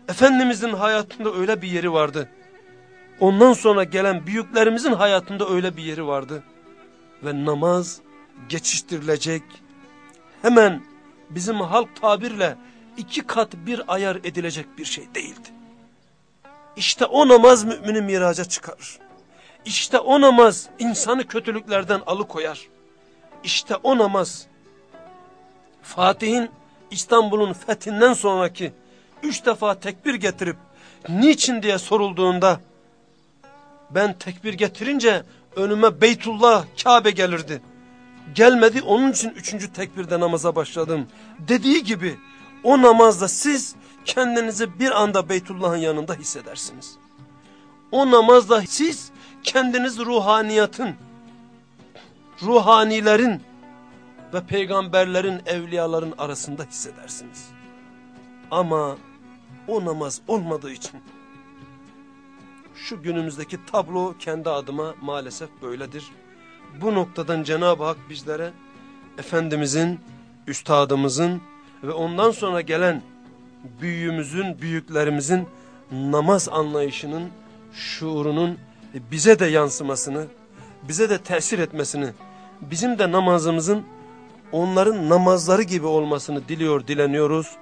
Efendimizin hayatında öyle bir yeri vardı. Ondan sonra gelen büyüklerimizin hayatında öyle bir yeri vardı. Ve namaz geçiştirilecek, hemen bizim halk tabirle iki kat bir ayar edilecek bir şey değildi. İşte o namaz mümini miraca çıkarır. İşte o namaz insanı kötülüklerden alıkoyar. İşte o namaz Fatih'in İstanbul'un fethinden sonraki üç defa tekbir getirip niçin diye sorulduğunda ben tekbir getirince önüme Beytullah Kabe gelirdi. Gelmedi onun için üçüncü tekbirde namaza başladım. Dediği gibi o namazda siz kendinizi bir anda Beytullah'ın yanında hissedersiniz. O namazda siz kendiniz ruhaniyatın, ruhanilerin ve peygamberlerin, evliyaların arasında hissedersiniz. Ama o namaz olmadığı için şu günümüzdeki tablo kendi adıma maalesef böyledir. Bu noktadan Cenab-ı Hak bizlere Efendimizin, Üstadımızın ve ondan sonra gelen büyüğümüzün, büyüklerimizin namaz anlayışının, şuurunun bize de yansımasını, bize de tesir etmesini, bizim de namazımızın onların namazları gibi olmasını diliyor, dileniyoruz.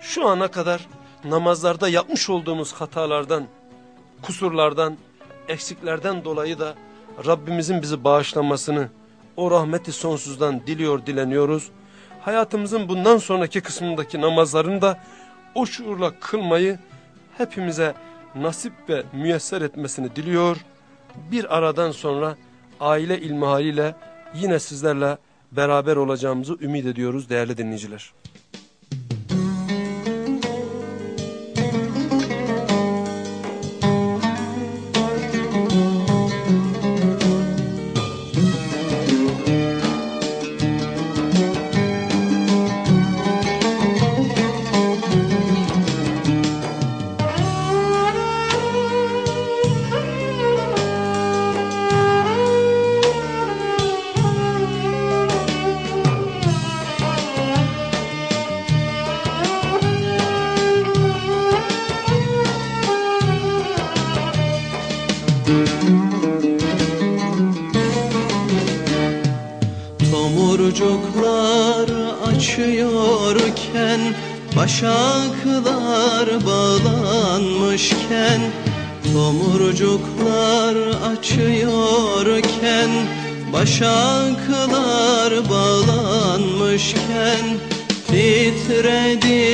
Şu ana kadar namazlarda yapmış olduğumuz hatalardan, kusurlardan, eksiklerden dolayı da Rabbimizin bizi bağışlamasını, o rahmeti sonsuzdan diliyor, dileniyoruz. Hayatımızın bundan sonraki kısmındaki namazlarını da o şuurla kılmayı hepimize nasip ve müyesser etmesini diliyor. Bir aradan sonra aile ilmihaliyle yine sizlerle beraber olacağımızı ümit ediyoruz değerli dinleyiciler. Başaklar bağlanmışken Titredim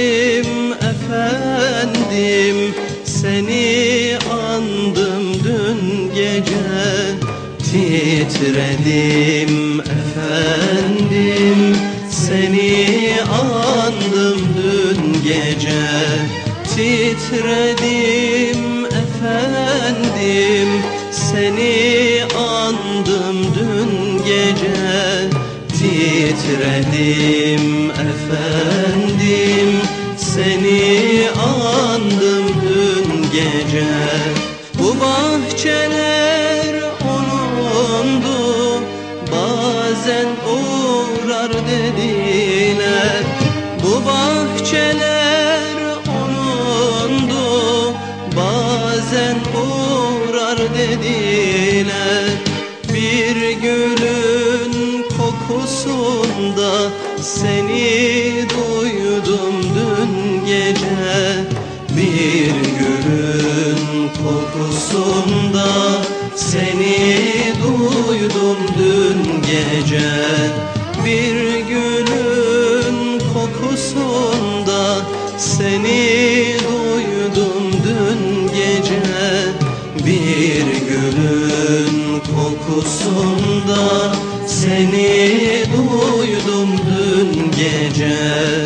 efendim. Seni andım dün gece Titredim Seni duydum dün gece. Bir gülün kokusunda Seni duydum dün gece. Bir gülün kokusunda Seni duydum dün gece. Bir gülün kokusunda Seni gece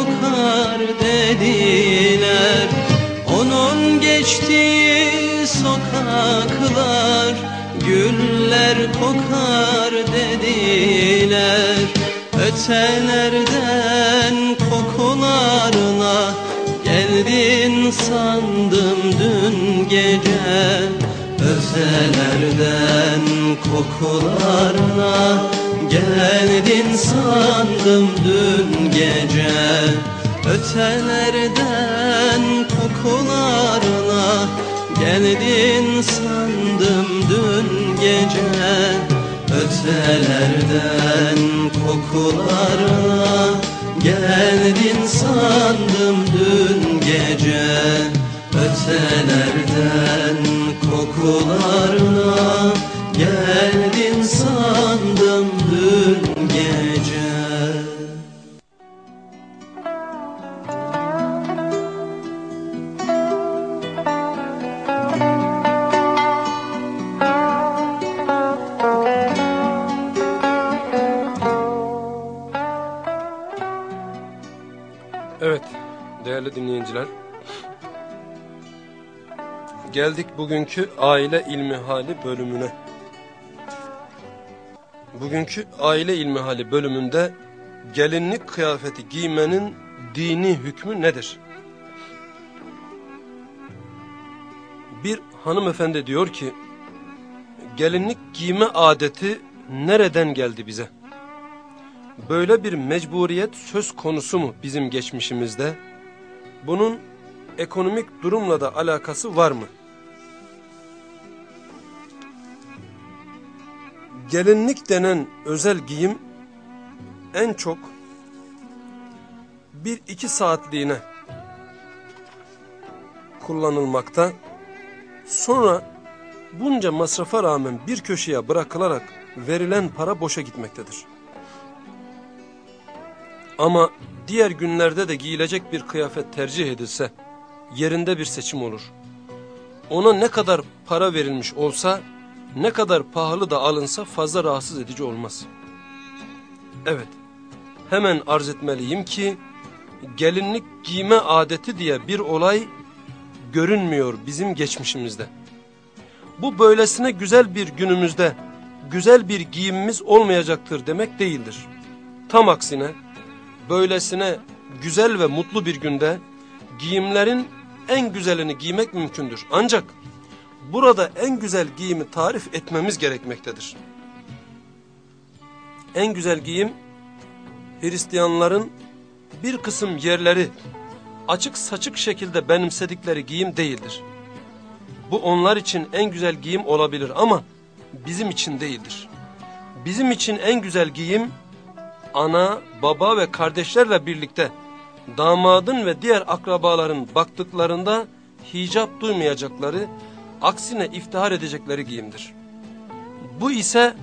kokar dediler. Onun geçtiği sokaklar Güller kokar dediler. Ötelerden kokularla Geldin sandım dün gece. Ötelerden kokularla Geldin sandım dün gece. Ötelerden kokularla Geldin sandım dün gece. Ötelerden kokularla Geldin sandım dün gece. Ötelerden kokularla Geldik bugünkü aile ilmi hali bölümüne. Bugünkü aile ilmi hali bölümünde gelinlik kıyafeti giymenin dini hükmü nedir? Bir hanımefendi diyor ki, gelinlik giyme adeti nereden geldi bize? Böyle bir mecburiyet söz konusu mu bizim geçmişimizde? Bunun ekonomik durumla da alakası var mı? Gelinlik denen özel giyim en çok bir iki saatliğine kullanılmakta. Sonra bunca masrafa rağmen bir köşeye bırakılarak verilen para boşa gitmektedir. Ama diğer günlerde de giyilecek bir kıyafet tercih edilse yerinde bir seçim olur. Ona ne kadar para verilmiş olsa, ne kadar pahalı da alınsa fazla rahatsız edici olmaz. Evet, hemen arz etmeliyim ki gelinlik giyme adeti diye bir olay görünmüyor bizim geçmişimizde. Bu böylesine güzel bir günümüzde güzel bir giyimimiz olmayacaktır demek değildir. Tam aksine böylesine güzel ve mutlu bir günde giyimlerin en güzelini giymek mümkündür. Ancak burada en güzel giyimi tarif etmemiz gerekmektedir. En güzel giyim Hristiyanların bir kısım yerleri açık saçık şekilde benimsedikleri giyim değildir. Bu onlar için en güzel giyim olabilir ama bizim için değildir. Bizim için en güzel giyim ana, baba ve kardeşlerle birlikte damadın ve diğer akrabaların baktıklarında hicap duymayacakları, aksine iftihar edecekleri giyimdir. Bu ise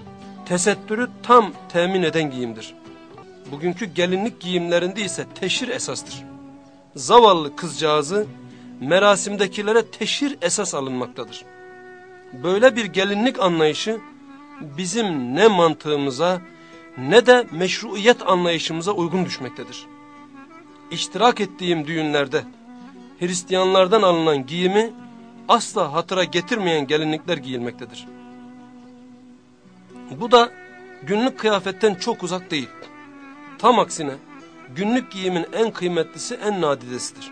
tesettürü tam temin eden giyimdir. Bugünkü gelinlik giyimlerinde ise teşhir esastır. Zavallı kızcağızı merasimdekilere teşhir esas alınmaktadır. Böyle bir gelinlik anlayışı bizim ne mantığımıza ne de meşruiyet anlayışımıza uygun düşmektedir. İştirak ettiğim düğünlerde Hristiyanlardan alınan giyimi asla hatıra getirmeyen gelinlikler giyilmektedir. Bu da günlük kıyafetten çok uzak değil. Tam aksine günlük giyimin en kıymetlisi en nadidesidir.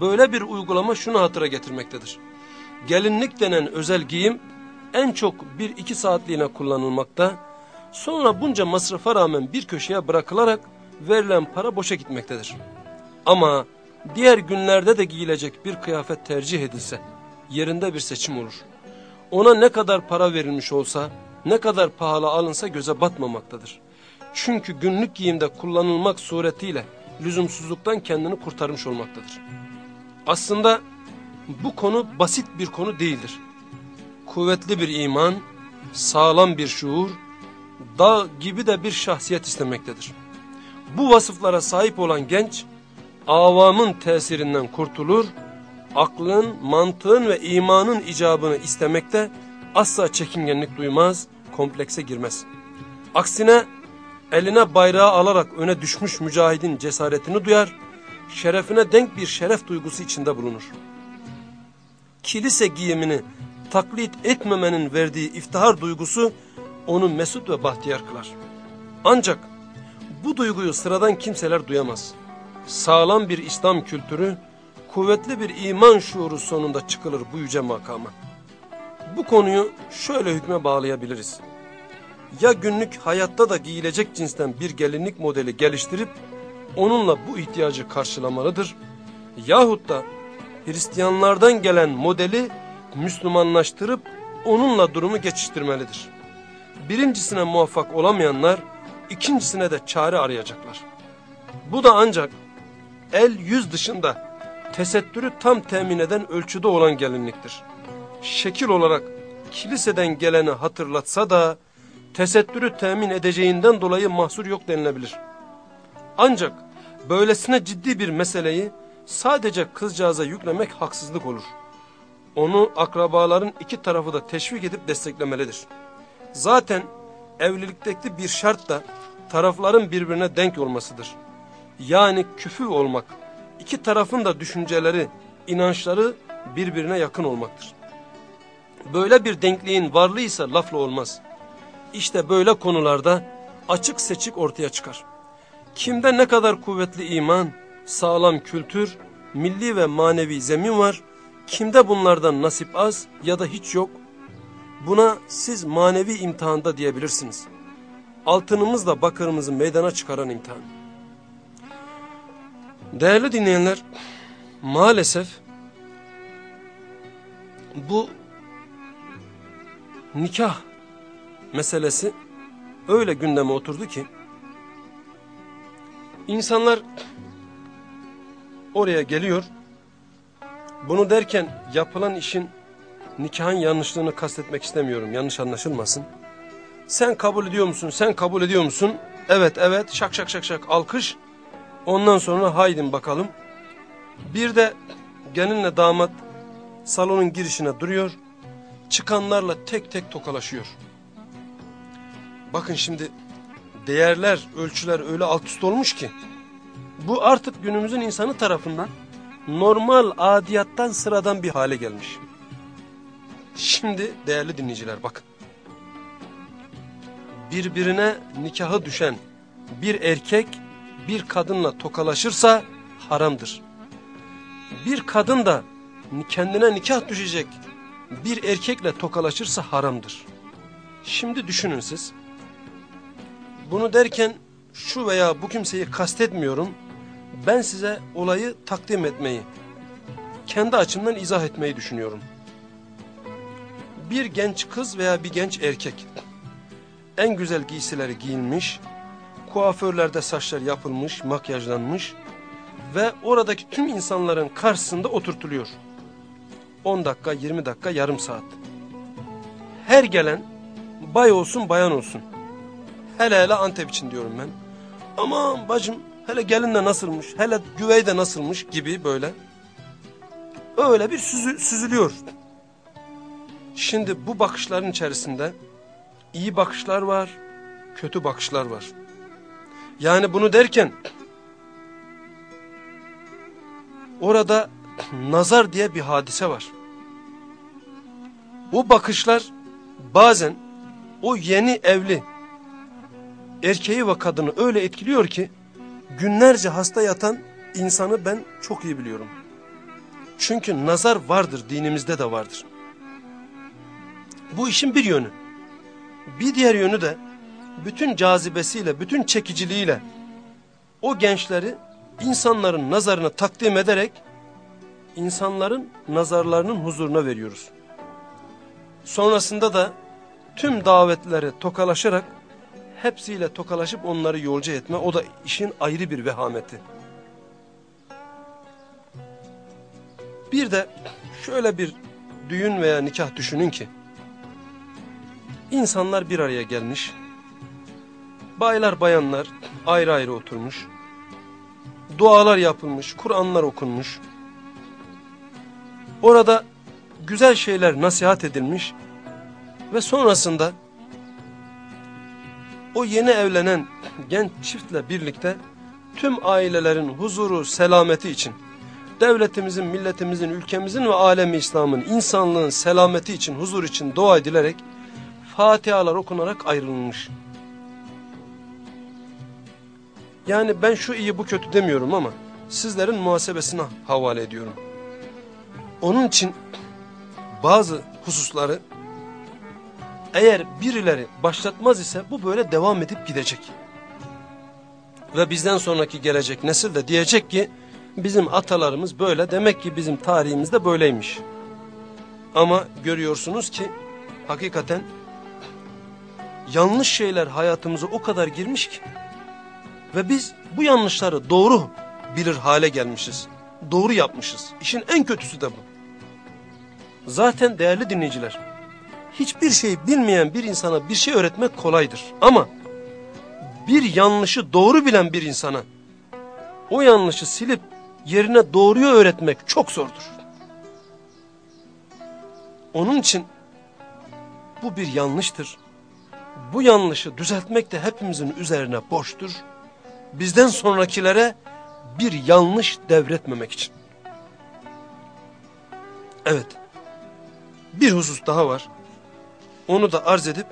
Böyle bir uygulama şunu hatıra getirmektedir. Gelinlik denen özel giyim en çok bir iki saatliğine kullanılmakta, sonra bunca masrafa rağmen bir köşeye bırakılarak verilen para boşa gitmektedir. Ama diğer günlerde de giyilecek bir kıyafet tercih edilse, yerinde bir seçim olur. Ona ne kadar para verilmiş olsa, ne kadar pahalı alınsa göze batmamaktadır. Çünkü günlük giyimde kullanılmak suretiyle lüzumsuzluktan kendini kurtarmış olmaktadır. Aslında bu konu basit bir konu değildir. Kuvvetli bir iman, sağlam bir şuur, dağ gibi de bir şahsiyet istemektedir. Bu vasıflara sahip olan genç, avamın tesirinden kurtulur, aklın, mantığın ve imanın icabını istemekte asla çekingenlik duymaz, komplekse girmez. Aksine eline bayrağı alarak öne düşmüş mücahidin cesaretini duyar, şerefine denk bir şeref duygusu içinde bulunur. Kilise giyimini taklit etmemenin verdiği iftihar duygusu onu mesut ve bahtiyar kılar. Ancak bu duyguyu sıradan kimseler duyamaz. Sağlam bir İslam kültürü, kuvvetli bir iman şuuru sonunda çıkılır bu yüce makama. Bu konuyu şöyle hükme bağlayabiliriz. Ya günlük hayatta da giyilecek cinsten bir gelinlik modeli geliştirip onunla bu ihtiyacı karşılamalıdır. Yahut da Hristiyanlardan gelen modeli Müslümanlaştırıp onunla durumu geçiştirmelidir. Birincisine muvaffak olamayanlar ikincisine de çare arayacaklar. Bu da ancak el yüz dışında tesettürü tam temin eden ölçüde olan gelinliktir. Şekil olarak kiliseden geleni hatırlatsa da tesettürü temin edeceğinden dolayı mahsur yok denilebilir. Ancak böylesine ciddi bir meseleyi sadece kızcağıza yüklemek haksızlık olur. Onu akrabaların iki tarafı da teşvik edip desteklemelidir. Zaten evlilikteki bir şart da tarafların birbirine denk olmasıdır. Yani küfü olmak, iki tarafın da düşünceleri, inançları birbirine yakın olmaktır. Böyle bir denkliğin varlığıysa lafla olmaz. İşte böyle konularda açık seçik ortaya çıkar. Kimde ne kadar kuvvetli iman, sağlam kültür, milli ve manevi zemin var, Kimde bunlardan nasip az ya da hiç yok? Buna siz manevi imtihanda diyebilirsiniz. Altınımızla bakırımızı meydana çıkaran imtihan. Değerli dinleyenler, maalesef bu nikah meselesi öyle gündeme oturdu ki insanlar oraya geliyor. Bunu derken yapılan işin nikahın yanlışlığını kastetmek istemiyorum. Yanlış anlaşılmasın. Sen kabul ediyor musun? Sen kabul ediyor musun? Evet evet şak şak şak şak alkış. Ondan sonra haydin bakalım. Bir de gelinle damat salonun girişine duruyor. Çıkanlarla tek tek tokalaşıyor. Bakın şimdi değerler, ölçüler öyle alt üst olmuş ki. Bu artık günümüzün insanı tarafından normal adiyattan sıradan bir hale gelmiş. Şimdi değerli dinleyiciler bakın. Birbirine nikahı düşen bir erkek bir kadınla tokalaşırsa haramdır. Bir kadın da kendine nikah düşecek bir erkekle tokalaşırsa haramdır. Şimdi düşünün siz. Bunu derken şu veya bu kimseyi kastetmiyorum. Ben size olayı takdim etmeyi, kendi açımdan izah etmeyi düşünüyorum. Bir genç kız veya bir genç erkek en güzel giysileri giyinmiş, kuaförlerde saçlar yapılmış, makyajlanmış ve oradaki tüm insanların karşısında oturtuluyor. 10 dakika, 20 dakika, yarım saat. Her gelen bay olsun, bayan olsun. Hele hele Antep için diyorum ben. Aman bacım hele gelin de nasılmış, hele güvey de nasılmış gibi böyle. Öyle bir süzü, süzülüyor. Şimdi bu bakışların içerisinde iyi bakışlar var, kötü bakışlar var. Yani bunu derken orada nazar diye bir hadise var. O bakışlar bazen o yeni evli erkeği ve kadını öyle etkiliyor ki günlerce hasta yatan insanı ben çok iyi biliyorum. Çünkü nazar vardır dinimizde de vardır. Bu işin bir yönü. Bir diğer yönü de bütün cazibesiyle, bütün çekiciliğiyle o gençleri insanların nazarına takdim ederek insanların nazarlarının huzuruna veriyoruz. Sonrasında da tüm davetlere tokalaşarak hepsiyle tokalaşıp onları yolcu etme o da işin ayrı bir vehameti. Bir de şöyle bir düğün veya nikah düşünün ki insanlar bir araya gelmiş baylar bayanlar ayrı ayrı oturmuş dualar yapılmış Kur'anlar okunmuş orada güzel şeyler nasihat edilmiş ve sonrasında o yeni evlenen genç çiftle birlikte tüm ailelerin huzuru, selameti için, devletimizin, milletimizin, ülkemizin ve alemi İslam'ın, insanlığın selameti için, huzur için dua edilerek Fatihalar okunarak ayrılmış. Yani ben şu iyi bu kötü demiyorum ama sizlerin muhasebesine havale ediyorum. Onun için bazı hususları eğer birileri başlatmaz ise bu böyle devam edip gidecek. Ve bizden sonraki gelecek nesil de diyecek ki bizim atalarımız böyle demek ki bizim tarihimiz de böyleymiş. Ama görüyorsunuz ki hakikaten yanlış şeyler hayatımıza o kadar girmiş ki ve biz bu yanlışları doğru bilir hale gelmişiz. Doğru yapmışız. İşin en kötüsü de bu. Zaten değerli dinleyiciler, hiçbir şey bilmeyen bir insana bir şey öğretmek kolaydır. Ama bir yanlışı doğru bilen bir insana o yanlışı silip yerine doğruyu öğretmek çok zordur. Onun için bu bir yanlıştır. Bu yanlışı düzeltmek de hepimizin üzerine borçtur. Bizden sonrakilere bir yanlış devretmemek için. Evet. Bir husus daha var. Onu da arz edip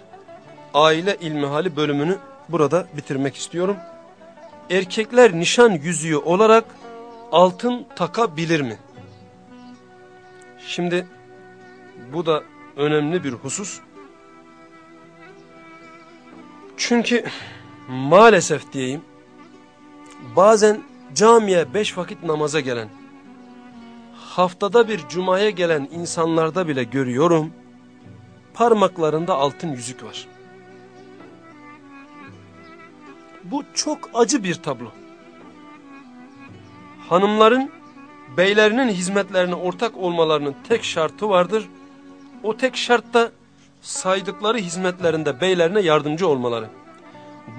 aile ilmihali bölümünü burada bitirmek istiyorum. Erkekler nişan yüzüğü olarak altın takabilir mi? Şimdi bu da önemli bir husus. Çünkü maalesef diyeyim bazen camiye beş vakit namaza gelen, haftada bir cumaya gelen insanlarda bile görüyorum, parmaklarında altın yüzük var. Bu çok acı bir tablo. Hanımların beylerinin hizmetlerine ortak olmalarının tek şartı vardır. O tek şart da saydıkları hizmetlerinde beylerine yardımcı olmaları.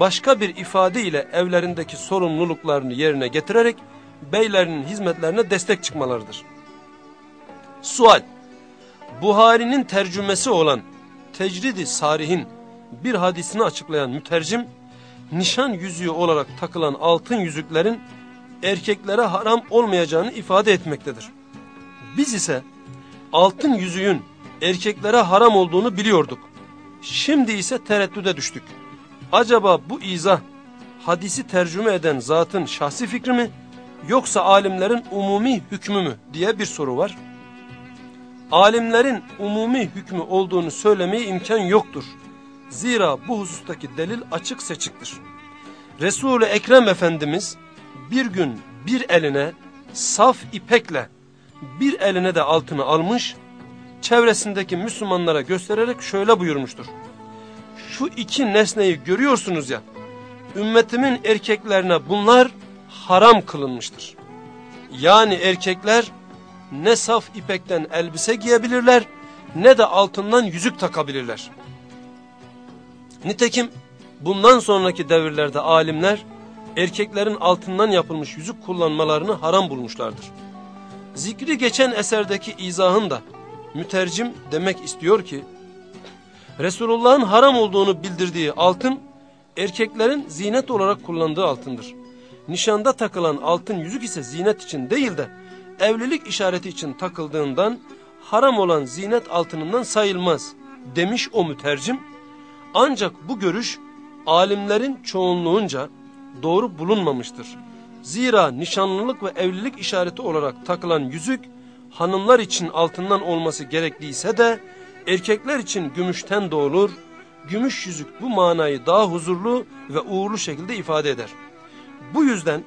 Başka bir ifade ile evlerindeki sorumluluklarını yerine getirerek beylerinin hizmetlerine destek çıkmalarıdır. Sual Buhari'nin tercümesi olan Tecridi Sarih'in bir hadisini açıklayan mütercim, nişan yüzüğü olarak takılan altın yüzüklerin erkeklere haram olmayacağını ifade etmektedir. Biz ise altın yüzüğün erkeklere haram olduğunu biliyorduk. Şimdi ise tereddüde düştük. Acaba bu izah hadisi tercüme eden zatın şahsi fikri mi yoksa alimlerin umumi hükmü mü diye bir soru var. Alimlerin umumi hükmü olduğunu söylemeye imkan yoktur. Zira bu husustaki delil açık seçiktir. Resul-i Ekrem Efendimiz bir gün bir eline saf ipekle bir eline de altını almış, çevresindeki Müslümanlara göstererek şöyle buyurmuştur. Şu iki nesneyi görüyorsunuz ya, ümmetimin erkeklerine bunlar haram kılınmıştır. Yani erkekler ne saf ipekten elbise giyebilirler ne de altından yüzük takabilirler. Nitekim bundan sonraki devirlerde alimler erkeklerin altından yapılmış yüzük kullanmalarını haram bulmuşlardır. Zikri geçen eserdeki izahın da mütercim demek istiyor ki Resulullah'ın haram olduğunu bildirdiği altın erkeklerin zinet olarak kullandığı altındır. Nişanda takılan altın yüzük ise zinet için değil de evlilik işareti için takıldığından haram olan zinet altınından sayılmaz demiş o mütercim. Ancak bu görüş alimlerin çoğunluğunca doğru bulunmamıştır. Zira nişanlılık ve evlilik işareti olarak takılan yüzük hanımlar için altından olması gerekliyse de erkekler için gümüşten de olur. Gümüş yüzük bu manayı daha huzurlu ve uğurlu şekilde ifade eder. Bu yüzden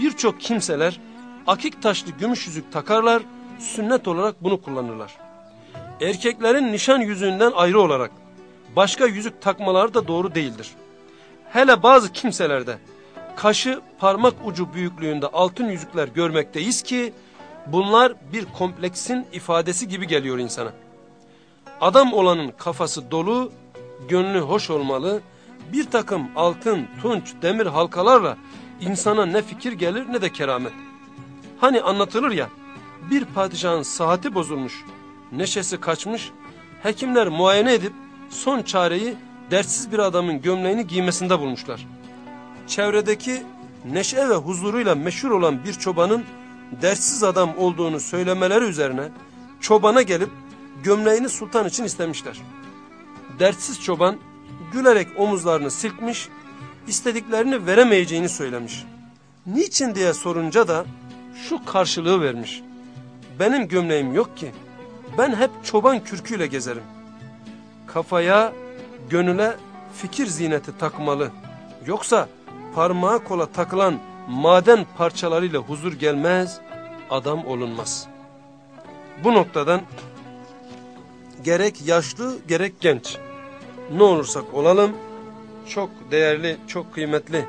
birçok kimseler akik taşlı gümüş yüzük takarlar, sünnet olarak bunu kullanırlar. Erkeklerin nişan yüzüğünden ayrı olarak başka yüzük takmaları da doğru değildir. Hele bazı kimselerde kaşı parmak ucu büyüklüğünde altın yüzükler görmekteyiz ki bunlar bir kompleksin ifadesi gibi geliyor insana. Adam olanın kafası dolu, gönlü hoş olmalı, bir takım altın, tunç, demir halkalarla insana ne fikir gelir ne de keramet. Hani anlatılır ya, bir padişahın saati bozulmuş, neşesi kaçmış, hekimler muayene edip son çareyi dertsiz bir adamın gömleğini giymesinde bulmuşlar. Çevredeki neşe ve huzuruyla meşhur olan bir çobanın dertsiz adam olduğunu söylemeleri üzerine çobana gelip gömleğini sultan için istemişler. Dertsiz çoban gülerek omuzlarını silkmiş, istediklerini veremeyeceğini söylemiş. Niçin diye sorunca da şu karşılığı vermiş. Benim gömleğim yok ki, ben hep çoban kürküyle gezerim. Kafaya, gönüle fikir zineti takmalı. Yoksa parmağa kola takılan maden parçalarıyla huzur gelmez, adam olunmaz. Bu noktadan gerek yaşlı gerek genç. Ne olursak olalım çok değerli, çok kıymetli.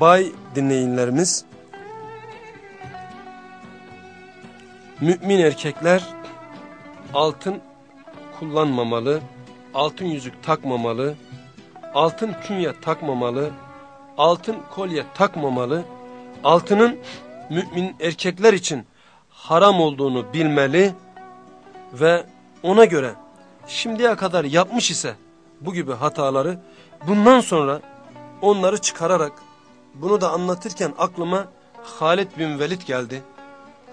Bay dinleyinlerimiz mümin erkekler altın kullanmamalı, altın yüzük takmamalı, altın künye takmamalı, altın kolye takmamalı, altının mümin erkekler için haram olduğunu bilmeli ve ona göre şimdiye kadar yapmış ise bu gibi hataları bundan sonra onları çıkararak bunu da anlatırken aklıma Halid bin Velid geldi.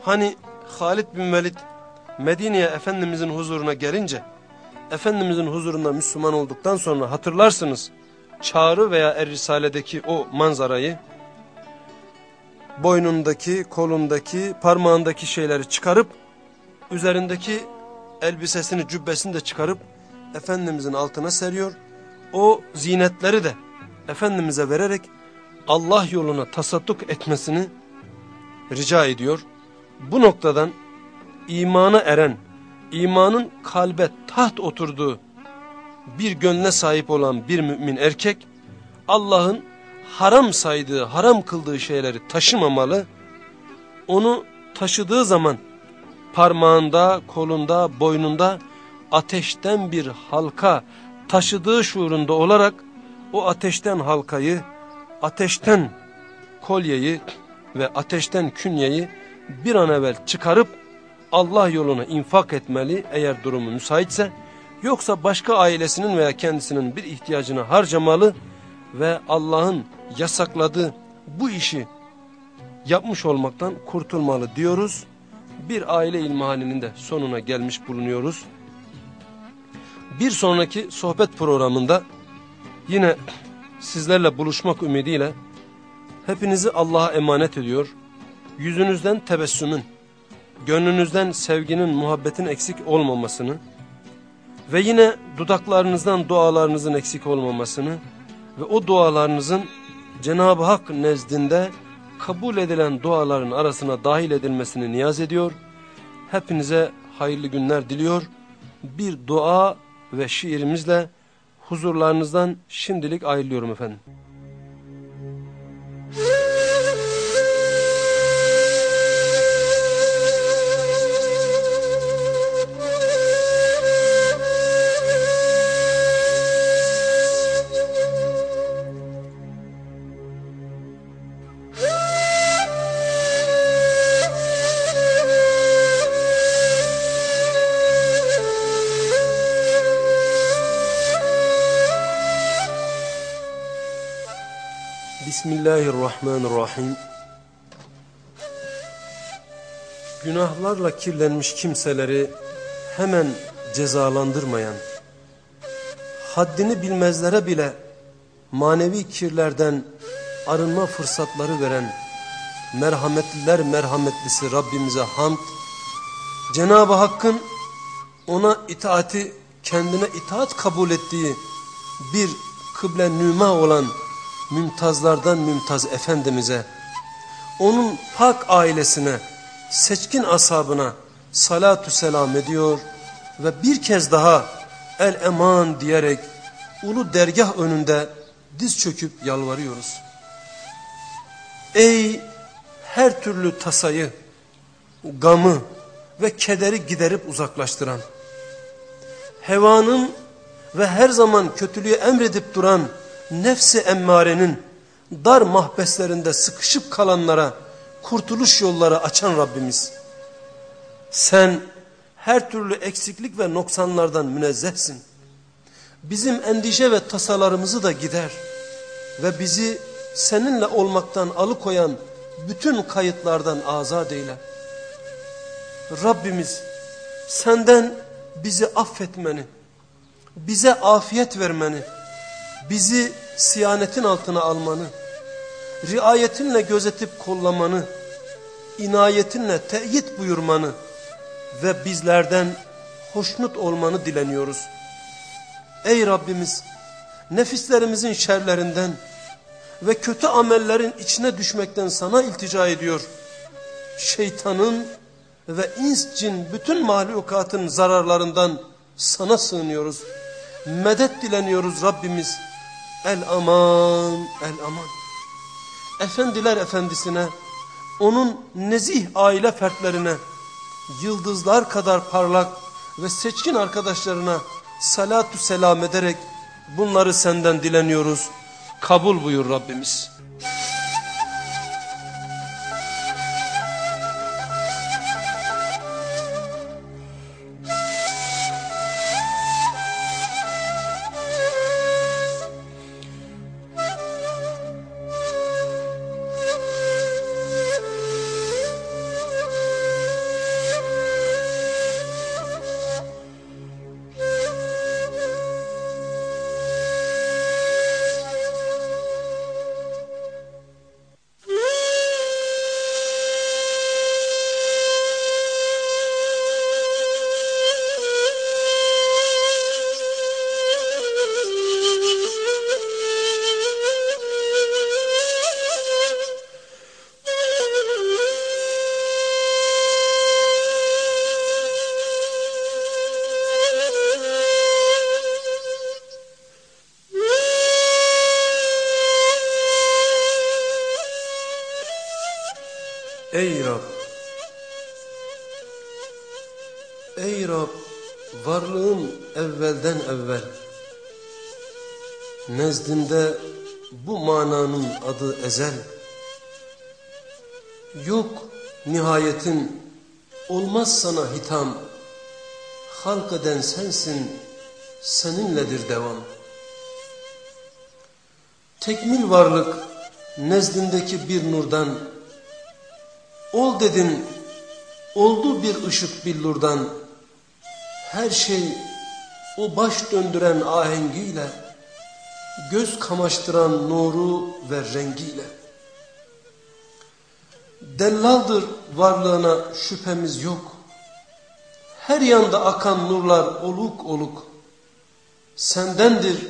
Hani Halid bin Velid Medine'ye Efendimizin huzuruna gelince Efendimizin huzurunda Müslüman olduktan sonra hatırlarsınız Çağrı veya Er Risale'deki o manzarayı boynundaki, kolundaki, parmağındaki şeyleri çıkarıp üzerindeki elbisesini cübbesini de çıkarıp Efendimizin altına seriyor. O zinetleri de Efendimiz'e vererek Allah yoluna tasadduk etmesini rica ediyor. Bu noktadan imana eren, imanın kalbe taht oturduğu bir gönle sahip olan bir mümin erkek Allah'ın haram saydığı, haram kıldığı şeyleri taşımamalı. Onu taşıdığı zaman parmağında, kolunda, boynunda ateşten bir halka taşıdığı şuurunda olarak o ateşten halkayı, ateşten kolyeyi ve ateşten künyeyi bir an evvel çıkarıp Allah yoluna infak etmeli eğer durumu müsaitse. Yoksa başka ailesinin veya kendisinin bir ihtiyacını harcamalı ve Allah'ın yasakladığı bu işi yapmış olmaktan kurtulmalı diyoruz. Bir aile ilmihalinin de sonuna gelmiş bulunuyoruz. Bir sonraki sohbet programında yine sizlerle buluşmak ümidiyle hepinizi Allah'a emanet ediyor. Yüzünüzden tebessümün, gönlünüzden sevginin, muhabbetin eksik olmamasını ve yine dudaklarınızdan dualarınızın eksik olmamasını ve o dualarınızın Cenab-ı Hak nezdinde kabul edilen duaların arasına dahil edilmesini niyaz ediyor. Hepinize hayırlı günler diliyor. Bir dua ve şiirimizle huzurlarınızdan şimdilik ayrılıyorum efendim. Bismillahirrahmanirrahim. Günahlarla kirlenmiş kimseleri hemen cezalandırmayan, haddini bilmezlere bile manevi kirlerden arınma fırsatları veren merhametliler merhametlisi Rabbimize hamd, Cenab-ı Hakk'ın ona itaati kendine itaat kabul ettiği bir kıble nüma olan mümtazlardan mümtaz Efendimiz'e, onun pak ailesine, seçkin asabına salatu selam ediyor ve bir kez daha el eman diyerek ulu dergah önünde diz çöküp yalvarıyoruz. Ey her türlü tasayı, gamı ve kederi giderip uzaklaştıran, hevanın ve her zaman kötülüğü emredip duran nefsi emmarenin dar mahbeslerinde sıkışıp kalanlara kurtuluş yolları açan Rabbimiz. Sen her türlü eksiklik ve noksanlardan münezzehsin. Bizim endişe ve tasalarımızı da gider ve bizi seninle olmaktan alıkoyan bütün kayıtlardan azat eyle. Rabbimiz senden bizi affetmeni, bize afiyet vermeni, bizi siyanetin altına almanı, riayetinle gözetip kollamanı, inayetinle teyit buyurmanı ve bizlerden hoşnut olmanı dileniyoruz. Ey Rabbimiz nefislerimizin şerlerinden ve kötü amellerin içine düşmekten sana iltica ediyor. Şeytanın ve ins cin bütün mahlukatın zararlarından sana sığınıyoruz. Medet dileniyoruz Rabbimiz. El aman, el aman. Efendiler efendisine, onun nezih aile fertlerine, yıldızlar kadar parlak ve seçkin arkadaşlarına salatu selam ederek bunları senden dileniyoruz. Kabul buyur Rabbimiz. Evvel. Nezdinde bu mananın adı ezel. Yok nihayetin olmaz sana hitam. Halk eden sensin seninledir devam. Tekmil varlık nezdindeki bir nurdan. Ol dedin oldu bir ışık billurdan. Her şey o baş döndüren ahengiyle, göz kamaştıran nuru ve rengiyle. Dellaldır varlığına şüphemiz yok. Her yanda akan nurlar oluk oluk. Sendendir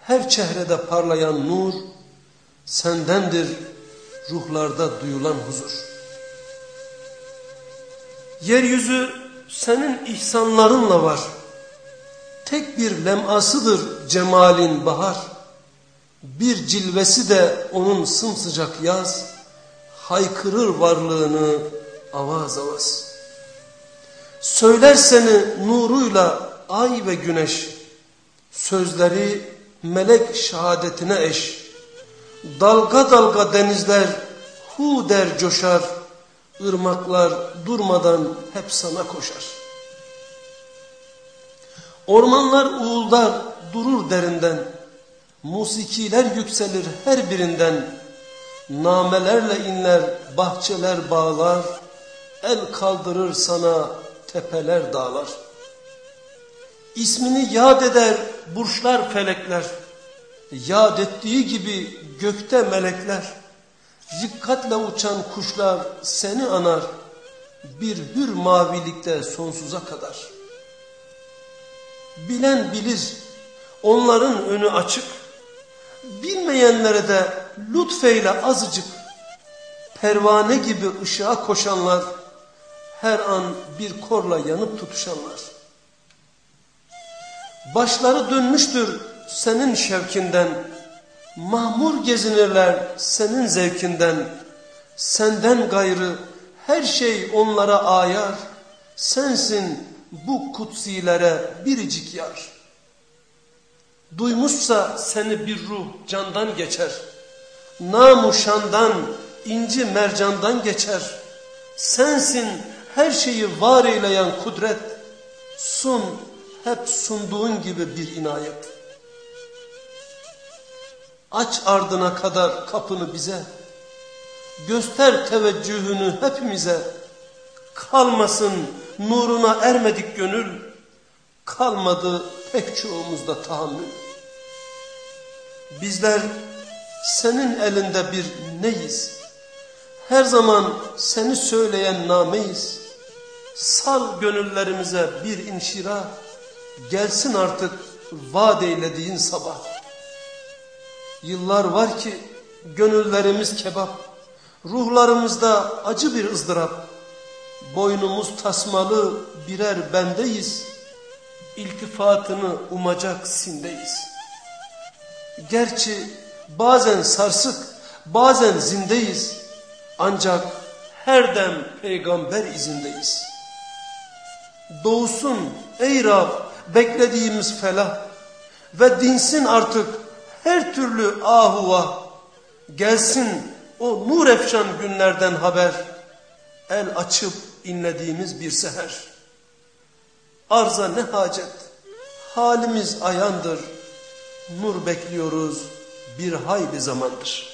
her çehrede parlayan nur, sendendir ruhlarda duyulan huzur. Yeryüzü senin ihsanlarınla var. Tek bir lemasıdır cemalin bahar. Bir cilvesi de onun sımsıcak yaz. Haykırır varlığını avaz avaz. Söyler seni nuruyla ay ve güneş. Sözleri melek şehadetine eş. Dalga dalga denizler hu der coşar. Irmaklar durmadan hep sana koşar. Ormanlar uğuldar durur derinden. Musikiler yükselir her birinden. Namelerle inler bahçeler bağlar. El kaldırır sana tepeler dağlar. İsmini yad eder burçlar felekler. Yad ettiği gibi gökte melekler. Rikkatle uçan kuşlar seni anar. Bir hür mavilikte sonsuza kadar. Bilen bilir onların önü açık. Bilmeyenlere de lütfeyle azıcık. Pervane gibi ışığa koşanlar. Her an bir korla yanıp tutuşanlar. Başları dönmüştür senin şevkinden. Mahmur gezinirler senin zevkinden. Senden gayrı her şey onlara ayar. Sensin bu kutsilere biricik yar. Duymuşsa seni bir ruh candan geçer. Namuşandan, inci mercandan geçer. Sensin her şeyi var eyleyen kudret. Sun hep sunduğun gibi bir inayet. Aç ardına kadar kapını bize. Göster teveccühünü hepimize. Kalmasın nuruna ermedik gönül. Kalmadı pek çoğumuzda tahammül. Bizler senin elinde bir neyiz? Her zaman seni söyleyen nameyiz. Sal gönüllerimize bir inşira. Gelsin artık vaat eylediğin sabah. Yıllar var ki gönüllerimiz kebap, ruhlarımızda acı bir ızdırap. Boynumuz tasmalı birer bendeyiz, iltifatını umacak sindeyiz. Gerçi bazen sarsık, bazen zindeyiz, ancak her dem peygamber izindeyiz. Doğusun ey Rab beklediğimiz felah ve dinsin artık her türlü ahuva. Gelsin o nur efşan günlerden haber. El açıp inlediğimiz bir seher. Arza ne hacet, halimiz ayandır. Nur bekliyoruz bir hayli zamandır.